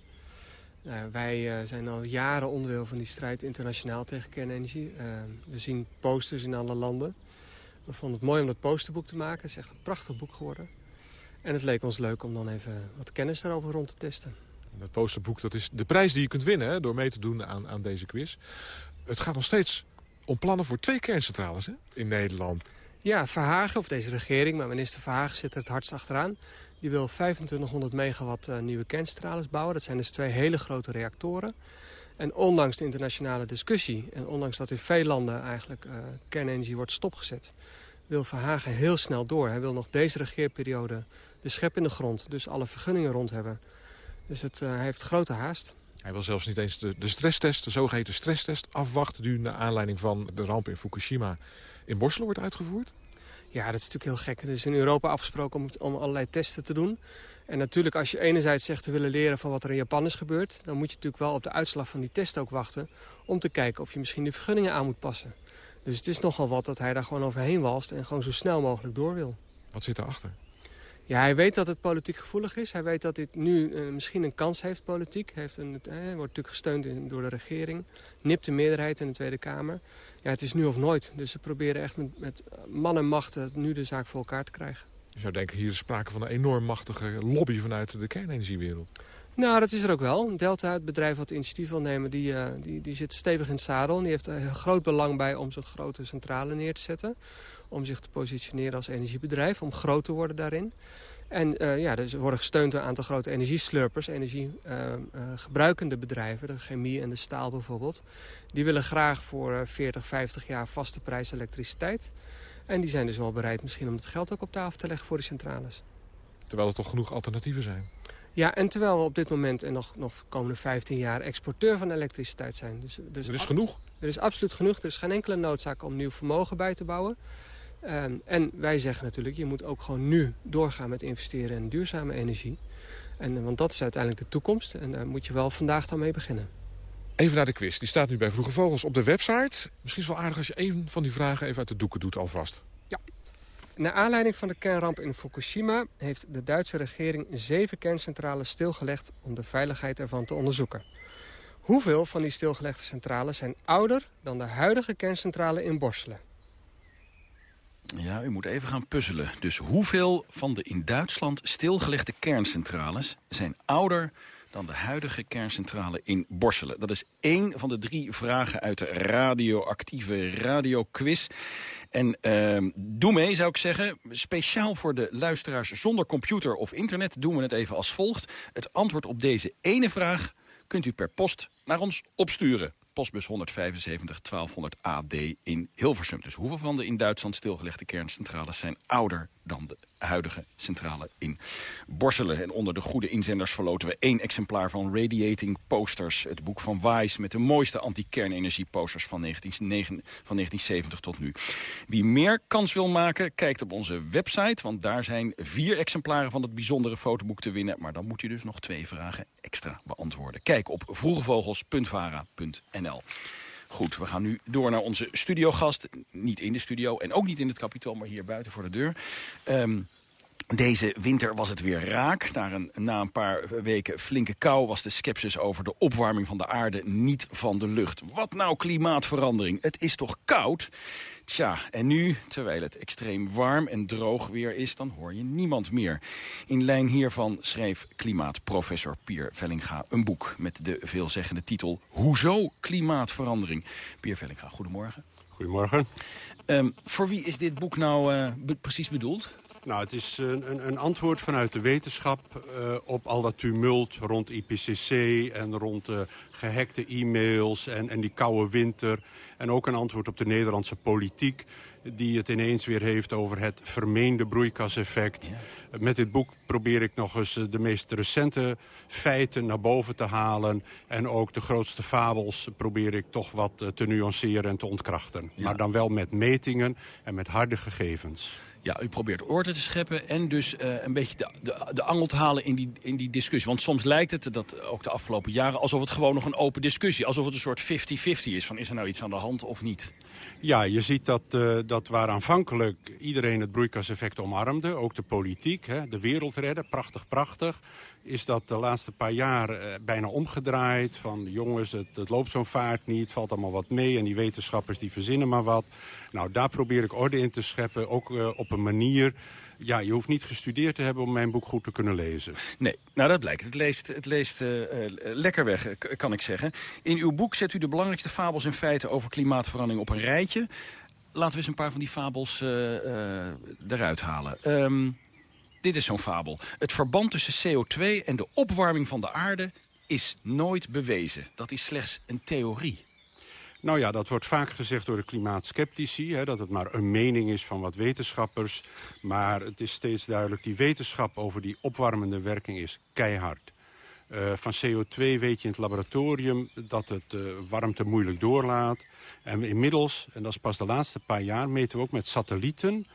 Uh, wij uh, zijn al jaren onderdeel van die strijd internationaal tegen kernenergie. Uh, we zien posters in alle landen. We vonden het mooi om dat posterboek te maken. Het is echt een prachtig boek geworden. En het leek ons leuk om dan even wat kennis daarover rond te testen. Het posterboek dat is de prijs die je kunt winnen hè, door mee te doen aan, aan deze quiz. Het gaat nog steeds om plannen voor twee kerncentrales hè, in Nederland. Ja, Verhagen, of deze regering, maar minister Verhagen zit er het hardst achteraan. Die wil 2500 megawatt uh, nieuwe kerncentrales bouwen. Dat zijn dus twee hele grote reactoren. En ondanks de internationale discussie en ondanks dat in veel landen eigenlijk uh, kernenergie wordt stopgezet... wil Verhagen heel snel door. Hij wil nog deze regeerperiode de schep in de grond, dus alle vergunningen rond hebben. Dus het, uh, hij heeft grote haast. Hij wil zelfs niet eens de, de stresstest, de zogeheten stresstest, afwachten... die naar aanleiding van de ramp in Fukushima in Borselen wordt uitgevoerd? Ja, dat is natuurlijk heel gek. Er is in Europa afgesproken om, om allerlei testen te doen. En natuurlijk, als je enerzijds zegt te willen leren van wat er in Japan is gebeurd... dan moet je natuurlijk wel op de uitslag van die test ook wachten... om te kijken of je misschien de vergunningen aan moet passen. Dus het is nogal wat dat hij daar gewoon overheen walst... en gewoon zo snel mogelijk door wil. Wat zit erachter? Ja, hij weet dat het politiek gevoelig is. Hij weet dat dit nu uh, misschien een kans heeft, politiek. Heeft een, hij wordt natuurlijk gesteund in, door de regering. Nipt de meerderheid in de Tweede Kamer. Ja, het is nu of nooit. Dus ze proberen echt met, met man en macht nu de zaak voor elkaar te krijgen. Je zou denken, hier is sprake van een enorm machtige lobby vanuit de kernenergiewereld. Nou, dat is er ook wel. Delta, het bedrijf wat initiatief wil nemen, die, uh, die, die zit stevig in het zadel. En die heeft er een groot belang bij om zo'n grote centrale neer te zetten. Om zich te positioneren als energiebedrijf, om groot te worden daarin. En uh, ja, dus worden gesteund door een aantal grote energieslurpers, energiegebruikende uh, bedrijven, de chemie en de staal bijvoorbeeld. Die willen graag voor 40, 50 jaar vaste prijs elektriciteit. En die zijn dus wel bereid misschien om het geld ook op tafel te leggen voor de centrales. Terwijl er toch genoeg alternatieven zijn. Ja, en terwijl we op dit moment en nog, nog komende 15 jaar exporteur van elektriciteit zijn. Dus, dus er is genoeg? Er is absoluut genoeg. Er is geen enkele noodzaak om nieuw vermogen bij te bouwen. Um, en wij zeggen natuurlijk, je moet ook gewoon nu doorgaan met investeren in duurzame energie. En, want dat is uiteindelijk de toekomst en daar moet je wel vandaag dan mee beginnen. Even naar de quiz. Die staat nu bij Vroege Vogels op de website. Misschien is het wel aardig als je een van die vragen even uit de doeken doet alvast. Ja. Naar aanleiding van de kernramp in Fukushima... heeft de Duitse regering zeven kerncentrales stilgelegd... om de veiligheid ervan te onderzoeken. Hoeveel van die stilgelegde centrales zijn ouder dan de huidige kerncentrale in Borselen? Ja, u moet even gaan puzzelen. Dus hoeveel van de in Duitsland stilgelegde kerncentrales zijn ouder dan de huidige kerncentrale in Borselen? Dat is één van de drie vragen uit de radioactieve radioquiz. En uh, doe mee, zou ik zeggen. Speciaal voor de luisteraars zonder computer of internet doen we het even als volgt. Het antwoord op deze ene vraag kunt u per post naar ons opsturen postbus 175 1200 AD in Hilversum. Dus hoeveel van de in Duitsland stilgelegde kerncentrales zijn ouder dan de huidige centrale in Borselen. En onder de goede inzenders verloten we één exemplaar van Radiating Posters. Het boek van Wise met de mooiste anti-kernenergie posters van, 1909, van 1970 tot nu. Wie meer kans wil maken, kijkt op onze website. Want daar zijn vier exemplaren van het bijzondere fotoboek te winnen. Maar dan moet u dus nog twee vragen extra beantwoorden. Kijk op vroegevogels.vara.nl. Goed, we gaan nu door naar onze studiogast. Niet in de studio en ook niet in het kapitool, maar hier buiten voor de deur. Um, deze winter was het weer raak. Na een, na een paar weken flinke kou was de scepsis over de opwarming van de aarde niet van de lucht. Wat nou klimaatverandering? Het is toch koud? Tja, en nu, terwijl het extreem warm en droog weer is, dan hoor je niemand meer. In lijn hiervan schreef klimaatprofessor Pier Vellinga een boek met de veelzeggende titel Hoezo klimaatverandering? Pier Vellinga, goedemorgen. Goedemorgen. Um, voor wie is dit boek nou uh, be precies bedoeld? Nou, het is een, een, antwoord vanuit de wetenschap uh, op al dat tumult rond IPCC en rond uh, gehackte e-mails en, en die koude winter. En ook een antwoord op de Nederlandse politiek die het ineens weer heeft over het vermeende broeikaseffect. Ja. Met dit boek probeer ik nog eens de meest recente feiten naar boven te halen. En ook de grootste fabels probeer ik toch wat te nuanceren en te ontkrachten. Ja. Maar dan wel met metingen en met harde gegevens. Ja, u probeert orde te scheppen en dus uh, een beetje de, de, de, angel te halen in die, in die discussie. Want soms lijkt het, dat ook de afgelopen jaren, alsof het gewoon nog een open discussie. Alsof het een soort 50-50 is, van is er nou iets aan de hand of niet? Ja, je ziet dat, uh, dat waar aanvankelijk iedereen het broeikaseffect omarmde, ook de politiek, hè, de wereld redden, prachtig, prachtig. Is dat de laatste paar jaar eh, bijna omgedraaid. Van jongens, het, het loopt zo'n vaart niet, valt allemaal wat mee... en die wetenschappers die verzinnen maar wat. Nou, daar probeer ik orde in te scheppen, ook eh, op een manier... Ja, je hoeft niet gestudeerd te hebben om mijn boek goed te kunnen lezen. Nee, nou dat blijkt. Het leest, het leest uh, lekker weg, kan ik zeggen. In uw boek zet u de belangrijkste fabels en feiten over klimaatverandering op een rijtje. Laten we eens een paar van die fabels eruit halen. Um, dit is zo'n fabel. Het verband tussen CO2 en de opwarming van de aarde is nooit bewezen. Dat is slechts een theorie. Nou ja, dat wordt vaak gezegd door de klimaatskeptici... Hè, dat het maar een mening is van wat wetenschappers. Maar het is steeds duidelijk, die wetenschap over die opwarmende werking is keihard. Uh, van CO2 weet je in het laboratorium dat het uh, warmte moeilijk doorlaat. En inmiddels, en dat is pas de laatste paar jaar... meten we ook met satellieten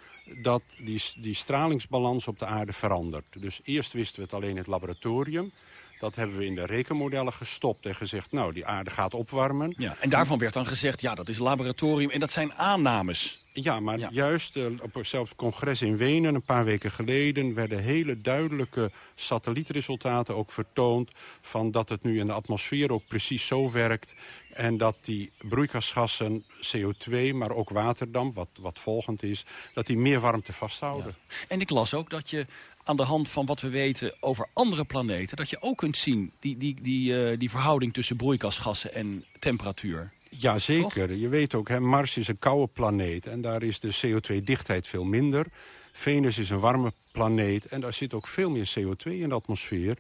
dat die, die stralingsbalans op de aarde verandert. Dus eerst wisten we het alleen in het laboratorium. Dat hebben we in de rekenmodellen gestopt en gezegd... nou, die aarde gaat opwarmen. Ja, en daarvan werd dan gezegd, ja, dat is laboratorium en dat zijn aannames. Ja, maar juist uh, op zelfs het congres in Wenen een paar weken geleden... werden hele duidelijke satellietresultaten ook vertoond... van dat het nu in de atmosfeer ook precies zo werkt... en dat die broeikasgassen, CO2, maar ook waterdamp, wat, wat volgend is... dat die meer warmte vasthouden. En ik las ook dat je aan de hand van wat we weten over andere planeten... dat je ook kunt zien die, die, die, uh, die verhouding tussen broeikasgassen en temperatuur. Jazeker. Je weet ook, hè, Mars is een koude planeet en daar is de CO2-dichtheid veel minder. Venus is een warme planeet en daar zit ook veel meer CO2 in de atmosfeer.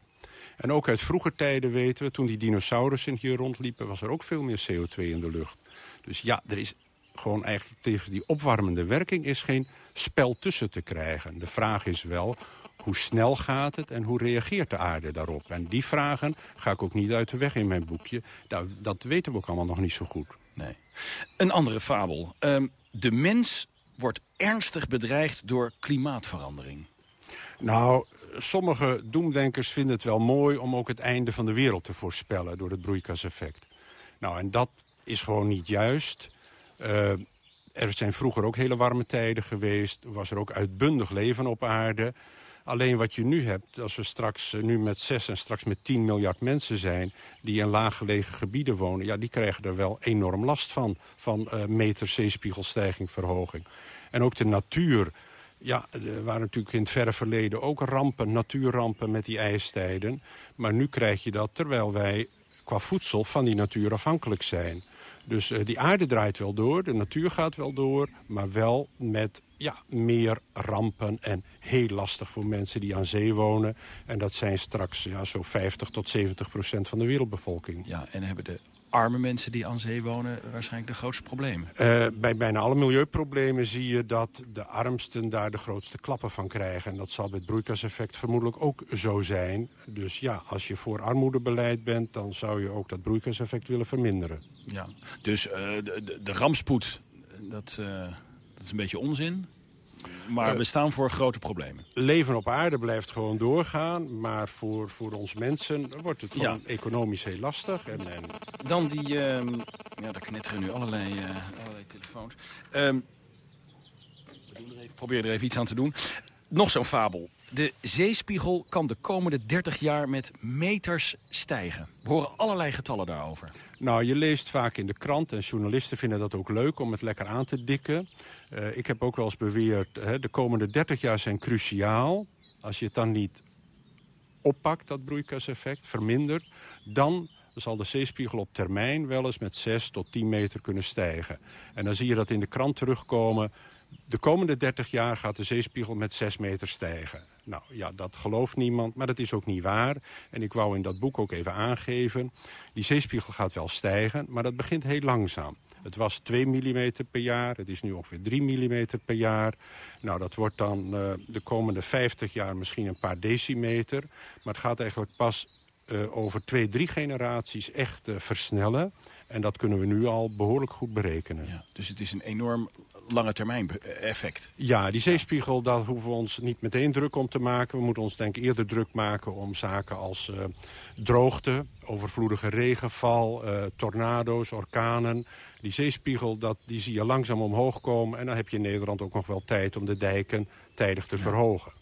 En ook uit vroege tijden weten we, toen die dinosaurussen hier rondliepen... was er ook veel meer CO2 in de lucht. Dus ja, er is gewoon eigenlijk tegen die opwarmende werking... is geen spel tussen te krijgen. De vraag is wel, hoe snel gaat het en hoe reageert de aarde daarop? En die vragen ga ik ook niet uit de weg in mijn boekje. Nou, dat weten we ook allemaal nog niet zo goed. Nee. Een andere fabel. Um, de mens wordt ernstig bedreigd door klimaatverandering. Nou, sommige doemdenkers vinden het wel mooi om ook het einde van de wereld te voorspellen door het broeikaseffect. Nou, en dat is gewoon niet juist. Uh, er zijn vroeger ook hele warme tijden geweest. Was er ook uitbundig leven op aarde. Alleen wat je nu hebt, als we straks eh, nu met 6 en straks met 10 miljard mensen zijn... die in laaggelegen gebieden wonen, ja, die krijgen er wel enorm last van... van uh, meter zeespiegelstijging, verhoging. En ook de natuur... Ja, er waren natuurlijk in het verre verleden ook rampen, natuurrampen met die ijstijden. Maar nu krijg je dat terwijl wij qua voedsel van die natuur afhankelijk zijn. Dus uh, die aarde draait wel door, de natuur gaat wel door... maar wel met ja, meer rampen en heel lastig voor mensen die aan zee wonen. En dat zijn straks ja, zo'n 50 tot 70 procent van de wereldbevolking. Ja, en hebben de arme mensen die aan zee wonen waarschijnlijk de grootste problemen? Uh, bij bijna alle milieuproblemen zie je dat de armsten daar de grootste klappen van krijgen. En dat zal bij het broeikaseffect vermoedelijk ook zo zijn. Dus ja, als je voor armoedebeleid bent, dan zou je ook dat broeikaseffect willen verminderen. Ja, dus uh, de, de, de, rampspoed, dat, uh, dat is een beetje onzin. Maar uh, we staan voor grote problemen. Leven op aarde blijft gewoon doorgaan. Maar voor, voor ons mensen wordt het gewoon ja. economisch heel lastig. En, en... Dan die... Uh, ja, daar knetteren nu allerlei, uh, allerlei telefoons. Um, er even, probeer er even iets aan te doen. Nog zo'n fabel. De zeespiegel kan de komende 30 jaar met meters stijgen. We horen allerlei getallen daarover. Nou, je leest vaak in de krant en journalisten vinden dat ook leuk om het lekker aan te dikken. Uh, ik heb ook wel eens beweerd, hè, de komende 30 jaar zijn cruciaal. Als je het dan niet oppakt, dat broeikaseffect, vermindert... dan zal de zeespiegel op termijn wel eens met 6 tot 10 meter kunnen stijgen. En dan zie je dat in de krant terugkomen... de komende 30 jaar gaat de zeespiegel met 6 meter stijgen. Nou ja, dat gelooft niemand, maar dat is ook niet waar. En ik wou in dat boek ook even aangeven... die zeespiegel gaat wel stijgen, maar dat begint heel langzaam. Het was 2 mm per jaar, het is nu ongeveer 3 mm per jaar. Nou, dat wordt dan uh, de komende 50 jaar misschien een paar decimeter. Maar het gaat eigenlijk pas uh, over twee, drie generaties echt uh, versnellen. En dat kunnen we nu al behoorlijk goed berekenen. Ja, dus het is een enorm lange termijn effect. Ja, die zeespiegel, daar hoeven we ons niet meteen druk om te maken. We moeten ons denk ik eerder druk maken om zaken als uh, droogte, overvloedige regenval, uh, tornado's, orkanen. Die zeespiegel, dat, die zie je langzaam omhoog komen. En dan heb je in Nederland ook nog wel tijd om de dijken tijdig te ja. verhogen.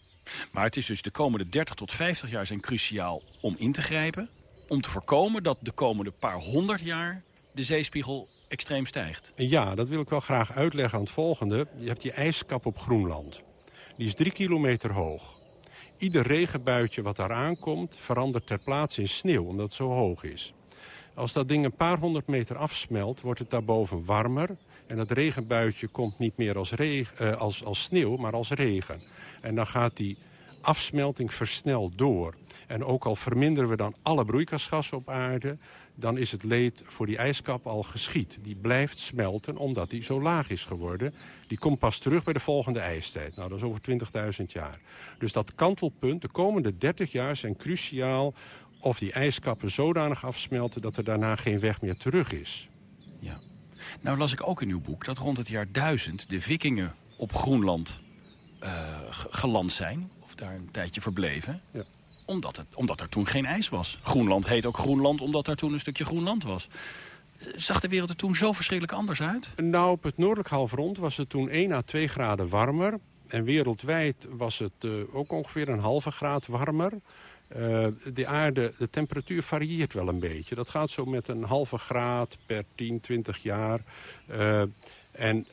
Maar het is dus de komende 30 tot 50 jaar zijn cruciaal om in te grijpen. Om te voorkomen dat de komende paar honderd jaar de zeespiegel extreem stijgt. Ja, dat wil ik wel graag uitleggen aan het volgende. Je hebt die ijskap op Groenland. Die is drie kilometer hoog. Ieder regenbuitje wat daar aankomt verandert ter plaatse in sneeuw, omdat het zo hoog is. Als dat ding een paar honderd meter afsmelt, wordt het daarboven warmer. En dat regenbuitje komt niet meer als, regen, eh, als, als sneeuw, maar als regen. En dan gaat die afsmelting versneld door. En ook al verminderen we dan alle broeikasgassen op aarde... dan is het leed voor die ijskap al geschied. Die blijft smelten omdat die zo laag is geworden. Die komt pas terug bij de volgende ijstijd. Nou, dat is over 20.000 jaar. Dus dat kantelpunt, de komende 30 jaar, zijn cruciaal... of die ijskappen zodanig afsmelten dat er daarna geen weg meer terug is. Ja. Nou las ik ook in uw boek dat rond het jaar 1000 de vikingen op Groenland uh, geland zijn. Of daar een tijdje verbleven. Ja omdat, het, omdat er toen geen ijs was. Groenland heet ook Groenland omdat er toen een stukje Groenland was. Zag de wereld er toen zo verschrikkelijk anders uit? Nou, op het noordelijk halfrond was het toen 1 à 2 graden warmer. En wereldwijd was het uh, ook ongeveer een halve graad warmer. Uh, de aarde, de temperatuur varieert wel een beetje. Dat gaat zo met een halve graad per 10, 20 jaar. Uh, en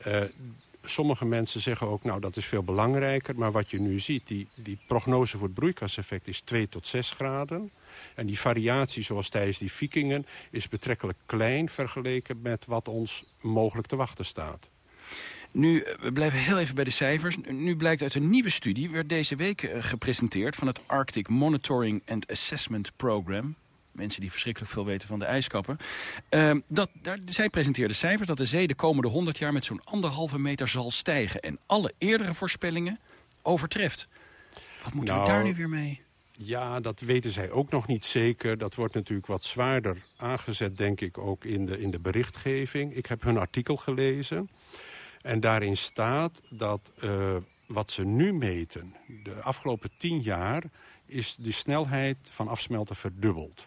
sommige mensen zeggen ook, nou dat is veel belangrijker. Maar wat je nu ziet, die, die prognose voor het broeikaseffect is 2 tot 6 graden. En die variatie zoals tijdens die vikingen is betrekkelijk klein... vergeleken met wat ons mogelijk te wachten staat. Nu, we blijven heel even bij de cijfers. Nu blijkt uit een nieuwe studie, werd deze week eh, gepresenteerd... van het Arctic Monitoring and Assessment Program mensen die verschrikkelijk veel weten van de ijskappen. Uh, dat, daar, zij presenteerde cijfers dat de zee de komende 100 jaar met zo'n anderhalve meter zal stijgen. En alle eerdere voorspellingen overtreft. Wat moeten nou, we daar nu weer mee? Ja, dat weten zij ook nog niet zeker. Dat wordt natuurlijk wat zwaarder aangezet, denk ik, ook in de, in de berichtgeving. Ik heb hun artikel gelezen. En daarin staat dat uh, wat ze nu meten, de afgelopen tien jaar... is de snelheid van afsmelten verdubbeld.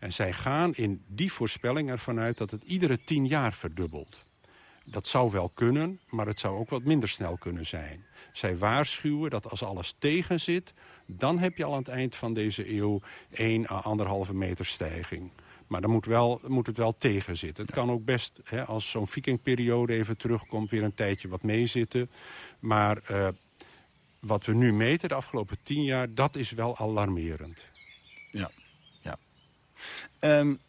En zij gaan in die voorspelling ervan uit dat het iedere tien jaar verdubbelt. Dat zou wel kunnen, maar het zou ook wat minder snel kunnen zijn. Zij waarschuwen dat als alles tegen zit... dan heb je al aan het eind van deze eeuw 1 à 1,5 meter stijging. Maar dan moet, wel, moet het wel tegen zitten. Het kan ook best, hè, als zo'n vikingperiode even terugkomt... weer een tijdje wat meezitten. Maar uh, wat we nu meten de afgelopen tien jaar, dat is wel alarmerend. Ja. Um,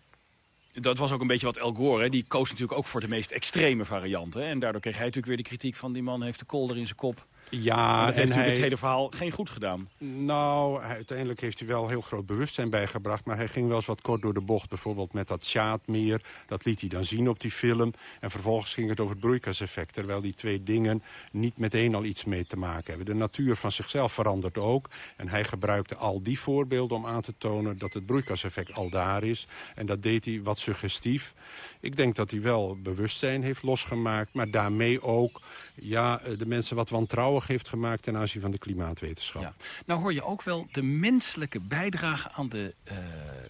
dat was ook een beetje wat El Gore, hè? die koos natuurlijk ook voor de meest extreme varianten. En daardoor kreeg hij natuurlijk weer de kritiek van die man heeft de kolder in zijn kop. Ja, dat heeft hij, het hele verhaal geen goed gedaan. Nou, uiteindelijk heeft hij wel heel groot bewustzijn bijgebracht... maar hij ging wel eens wat kort door de bocht. Bijvoorbeeld met dat Sjaatmeer, dat liet hij dan zien op die film. En vervolgens ging het over het broeikaseffect... terwijl die twee dingen niet meteen al iets mee te maken hebben. De natuur van zichzelf verandert ook. En hij gebruikte al die voorbeelden om aan te tonen... dat het broeikaseffect al daar is. En dat deed hij wat suggestief. Ik denk dat hij wel bewustzijn heeft losgemaakt... maar daarmee ook ja, de mensen wat wantrouwen heeft gemaakt ten aanzien van de klimaatwetenschap. Ja. Nou hoor je ook wel de menselijke bijdrage aan de, uh,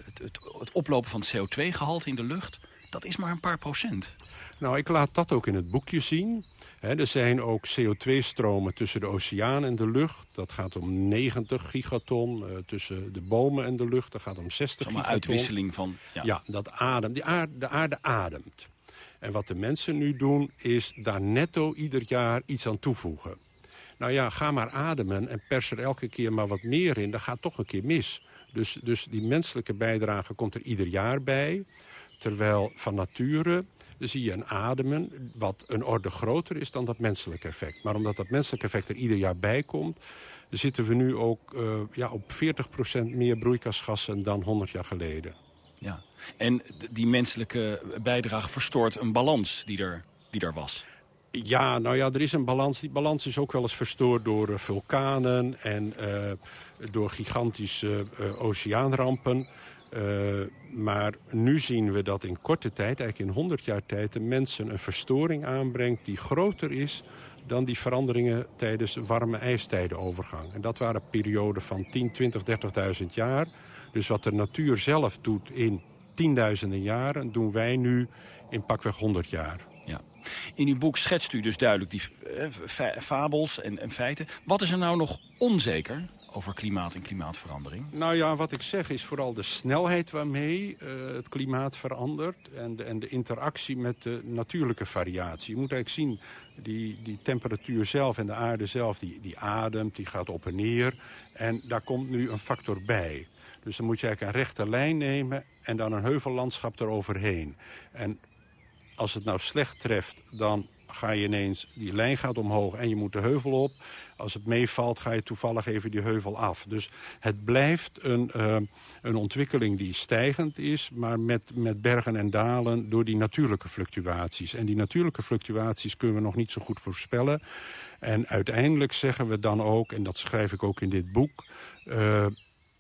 het, het, het, oplopen van het CO2-gehalte in de lucht. Dat is maar een paar procent. Nou, ik laat dat ook in het boekje zien. er zijn ook CO2-stromen tussen de oceaan en de lucht. Dat gaat om 90 gigaton. Uh, tussen de bomen en de lucht, dat gaat om 60 gigaton. uitwisseling van... Ja, ja dat adem, die de aarde ademt. En wat de mensen nu doen, is daar netto ieder jaar iets aan toevoegen. Nou ja, ga maar ademen en pers er elke keer maar wat meer in. Dat gaat toch een keer mis. Dus, dus die menselijke bijdrage komt er ieder jaar bij. Terwijl van nature zie je een ademen wat een orde groter is dan dat menselijke effect. Maar omdat dat menselijke effect er ieder jaar bij komt... zitten we nu ook uh, ja, op 40% meer broeikasgassen dan 100 jaar geleden. Ja, en die menselijke bijdrage verstoort een balans die er, die er was. Ja, nou ja, er is een balans. Die balans is ook wel eens verstoord door uh, vulkanen en uh, door gigantische uh, oceaanrampen. maar nu zien we dat in korte tijd, eigenlijk in 100 jaar tijd... de mensen een verstoring aanbrengt die groter is dan die veranderingen tijdens warme ijstijden overgang. En dat waren perioden van 10, 20, 30.000 jaar. Dus wat de natuur zelf doet in tienduizenden jaren... doen wij nu in pakweg 100 jaar. In uw boek schetst u dus duidelijk die fabels en, en feiten. Wat is er nou nog onzeker over klimaat en klimaatverandering? Nou ja, wat ik zeg is vooral de snelheid waarmee uh, het klimaat verandert... En de, en de interactie met de natuurlijke variatie. Je moet eigenlijk zien, die, die temperatuur zelf en de aarde zelf, die, die ademt, die gaat op en neer. En daar komt nu een factor bij. Dus dan moet je eigenlijk een rechte lijn nemen en dan een heuvellandschap eroverheen. En als het nou slecht treft, dan ga je ineens, die lijn gaat omhoog en je moet de heuvel op. Als het meevalt, ga je toevallig even die heuvel af. Dus het blijft een, uh, een ontwikkeling die stijgend is... maar met, met bergen en dalen door die natuurlijke fluctuaties. En die natuurlijke fluctuaties kunnen we nog niet zo goed voorspellen. En uiteindelijk zeggen we dan ook, en dat schrijf ik ook in dit boek... Uh,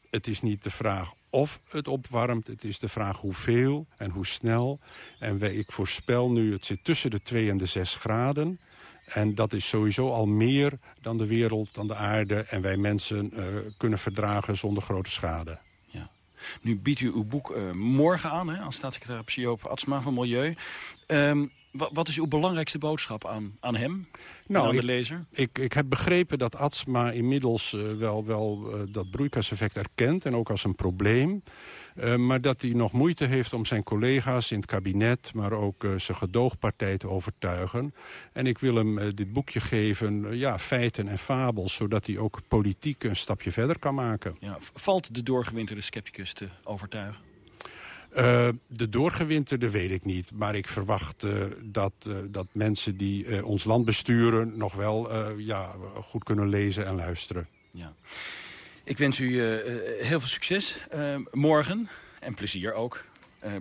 het is niet de vraag of het opwarmt. Het is de vraag hoeveel en hoe snel. En ik voorspel nu, het zit tussen de 2 en de 6 graden. En dat is sowieso al meer dan de wereld, dan de aarde... en wij mensen uh, kunnen verdragen zonder grote schade. Nu biedt u uw boek uh, morgen aan, hè, als staatssecretaris Joop Atsma van Milieu. Um, wat is uw belangrijkste boodschap aan, aan hem nou, aan de lezer? Ik, ik, heb begrepen dat Atsma inmiddels uh, wel, wel uh, dat broeikaseffect erkent... en ook als een probleem. Uh, maar dat hij nog moeite heeft om zijn collega's in het kabinet... maar ook zijn gedoogpartij te overtuigen. En ik wil hem dit boekje geven, ja, feiten en fabels... zodat hij ook politiek een stapje verder kan maken. Ja, valt de doorgewinterde scepticus te overtuigen? Uh, de doorgewinterde weet ik niet. Maar ik verwacht uh, dat, uh, dat mensen die ons land besturen... nog wel ja, goed kunnen lezen en luisteren. Ja. Ik wens u heel veel succes morgen. En plezier ook.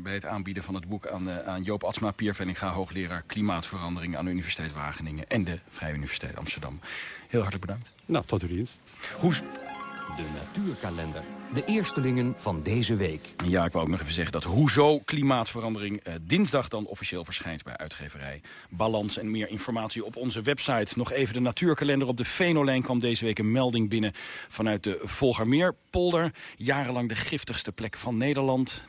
bij het aanbieden van het boek aan, aan Joop Atsma, Venninga, hoogleraar Klimaatverandering aan de Universiteit Wageningen en de Vrije Universiteit Amsterdam. Heel hartelijk bedankt. Nou, tot uw dienst. Hoe, de natuurkalender. De eerstelingen van deze week. Ja, ik wou ook nog even zeggen dat Hoezo Klimaatverandering... Eh, dinsdag dan officieel verschijnt bij uitgeverij Balans. En meer informatie op onze website. Nog even de natuurkalender. Op de Venolijn kwam deze week een melding binnen... vanuit de Volgermeerpolder. Jarenlang de giftigste plek van Nederland.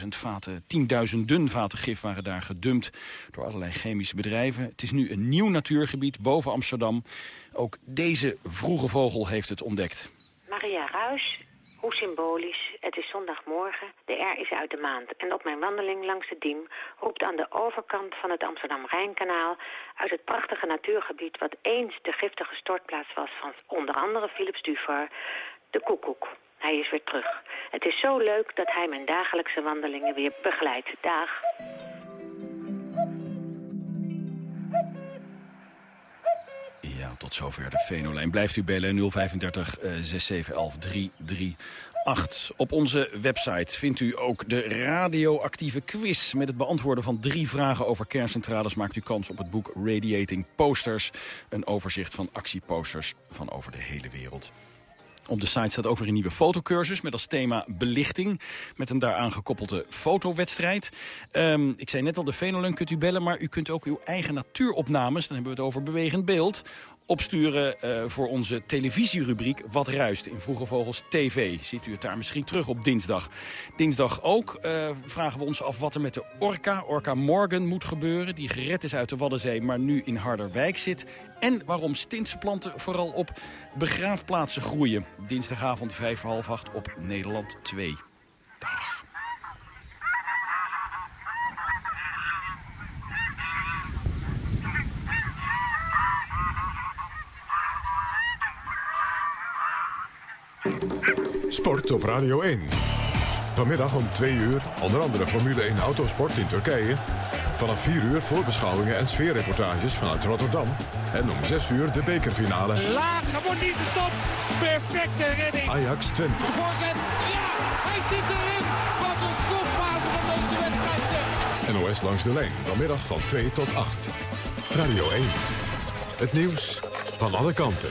10.000 vaten, tienduizenden vaten gif waren daar gedumpt... door allerlei chemische bedrijven. Het is nu een nieuw natuurgebied boven Amsterdam. Ook deze vroege vogel heeft het ontdekt. Maria Ruis, hoe symbolisch. Het is zondagmorgen, de R is uit de maand. En op mijn wandeling langs de Diem roept aan de overkant van het Amsterdam-Rijnkanaal... uit het prachtige natuurgebied wat eens de giftige stortplaats was... van onder andere Philips Duvar, de koekoek. Hij is weer terug. Het is zo leuk dat hij mijn dagelijkse wandelingen weer begeleidt. Dag. Tot zover de Venolijn. Blijft u bellen 035 6711 338. Op onze website vindt u ook de radioactieve quiz... met het beantwoorden van drie vragen over kerncentrales... maakt u kans op het boek Radiating Posters. Een overzicht van actieposters van over de hele wereld. Op de site staat ook weer een nieuwe fotocursus met als thema belichting. Met een daaraan gekoppelde fotowedstrijd. Um, ik zei net al, de Venolun kunt u bellen, maar u kunt ook uw eigen natuuropnames... dan hebben we het over bewegend beeld opsturen uh, voor onze televisierubriek Wat Ruist in Vroege Vogels TV. Ziet u het daar misschien terug op dinsdag. Dinsdag ook uh, vragen we ons af wat er met de Orca, Orca Morgan, moet gebeuren. Die gered is uit de Waddenzee, maar nu in Harderwijk zit. En waarom stintse planten vooral op begraafplaatsen groeien. Dinsdagavond vijf voor half acht op Nederland 2. Dag. Sport op Radio 1. Vanmiddag om 2 uur, onder andere Formule 1 Autosport in Turkije. Vanaf 4 uur voorbeschouwingen en sfeerreportages vanuit Rotterdam. En om 6 uur de bekerfinale. Laag, wordt niet gestopt. Perfecte redding. Ajax 20. De voorzet, ja, hij zit erin. Wat een slotfase van deze wedstrijd zeg. NOS langs de lijn, vanmiddag van 2 tot 8. Radio 1. Het nieuws van alle kanten.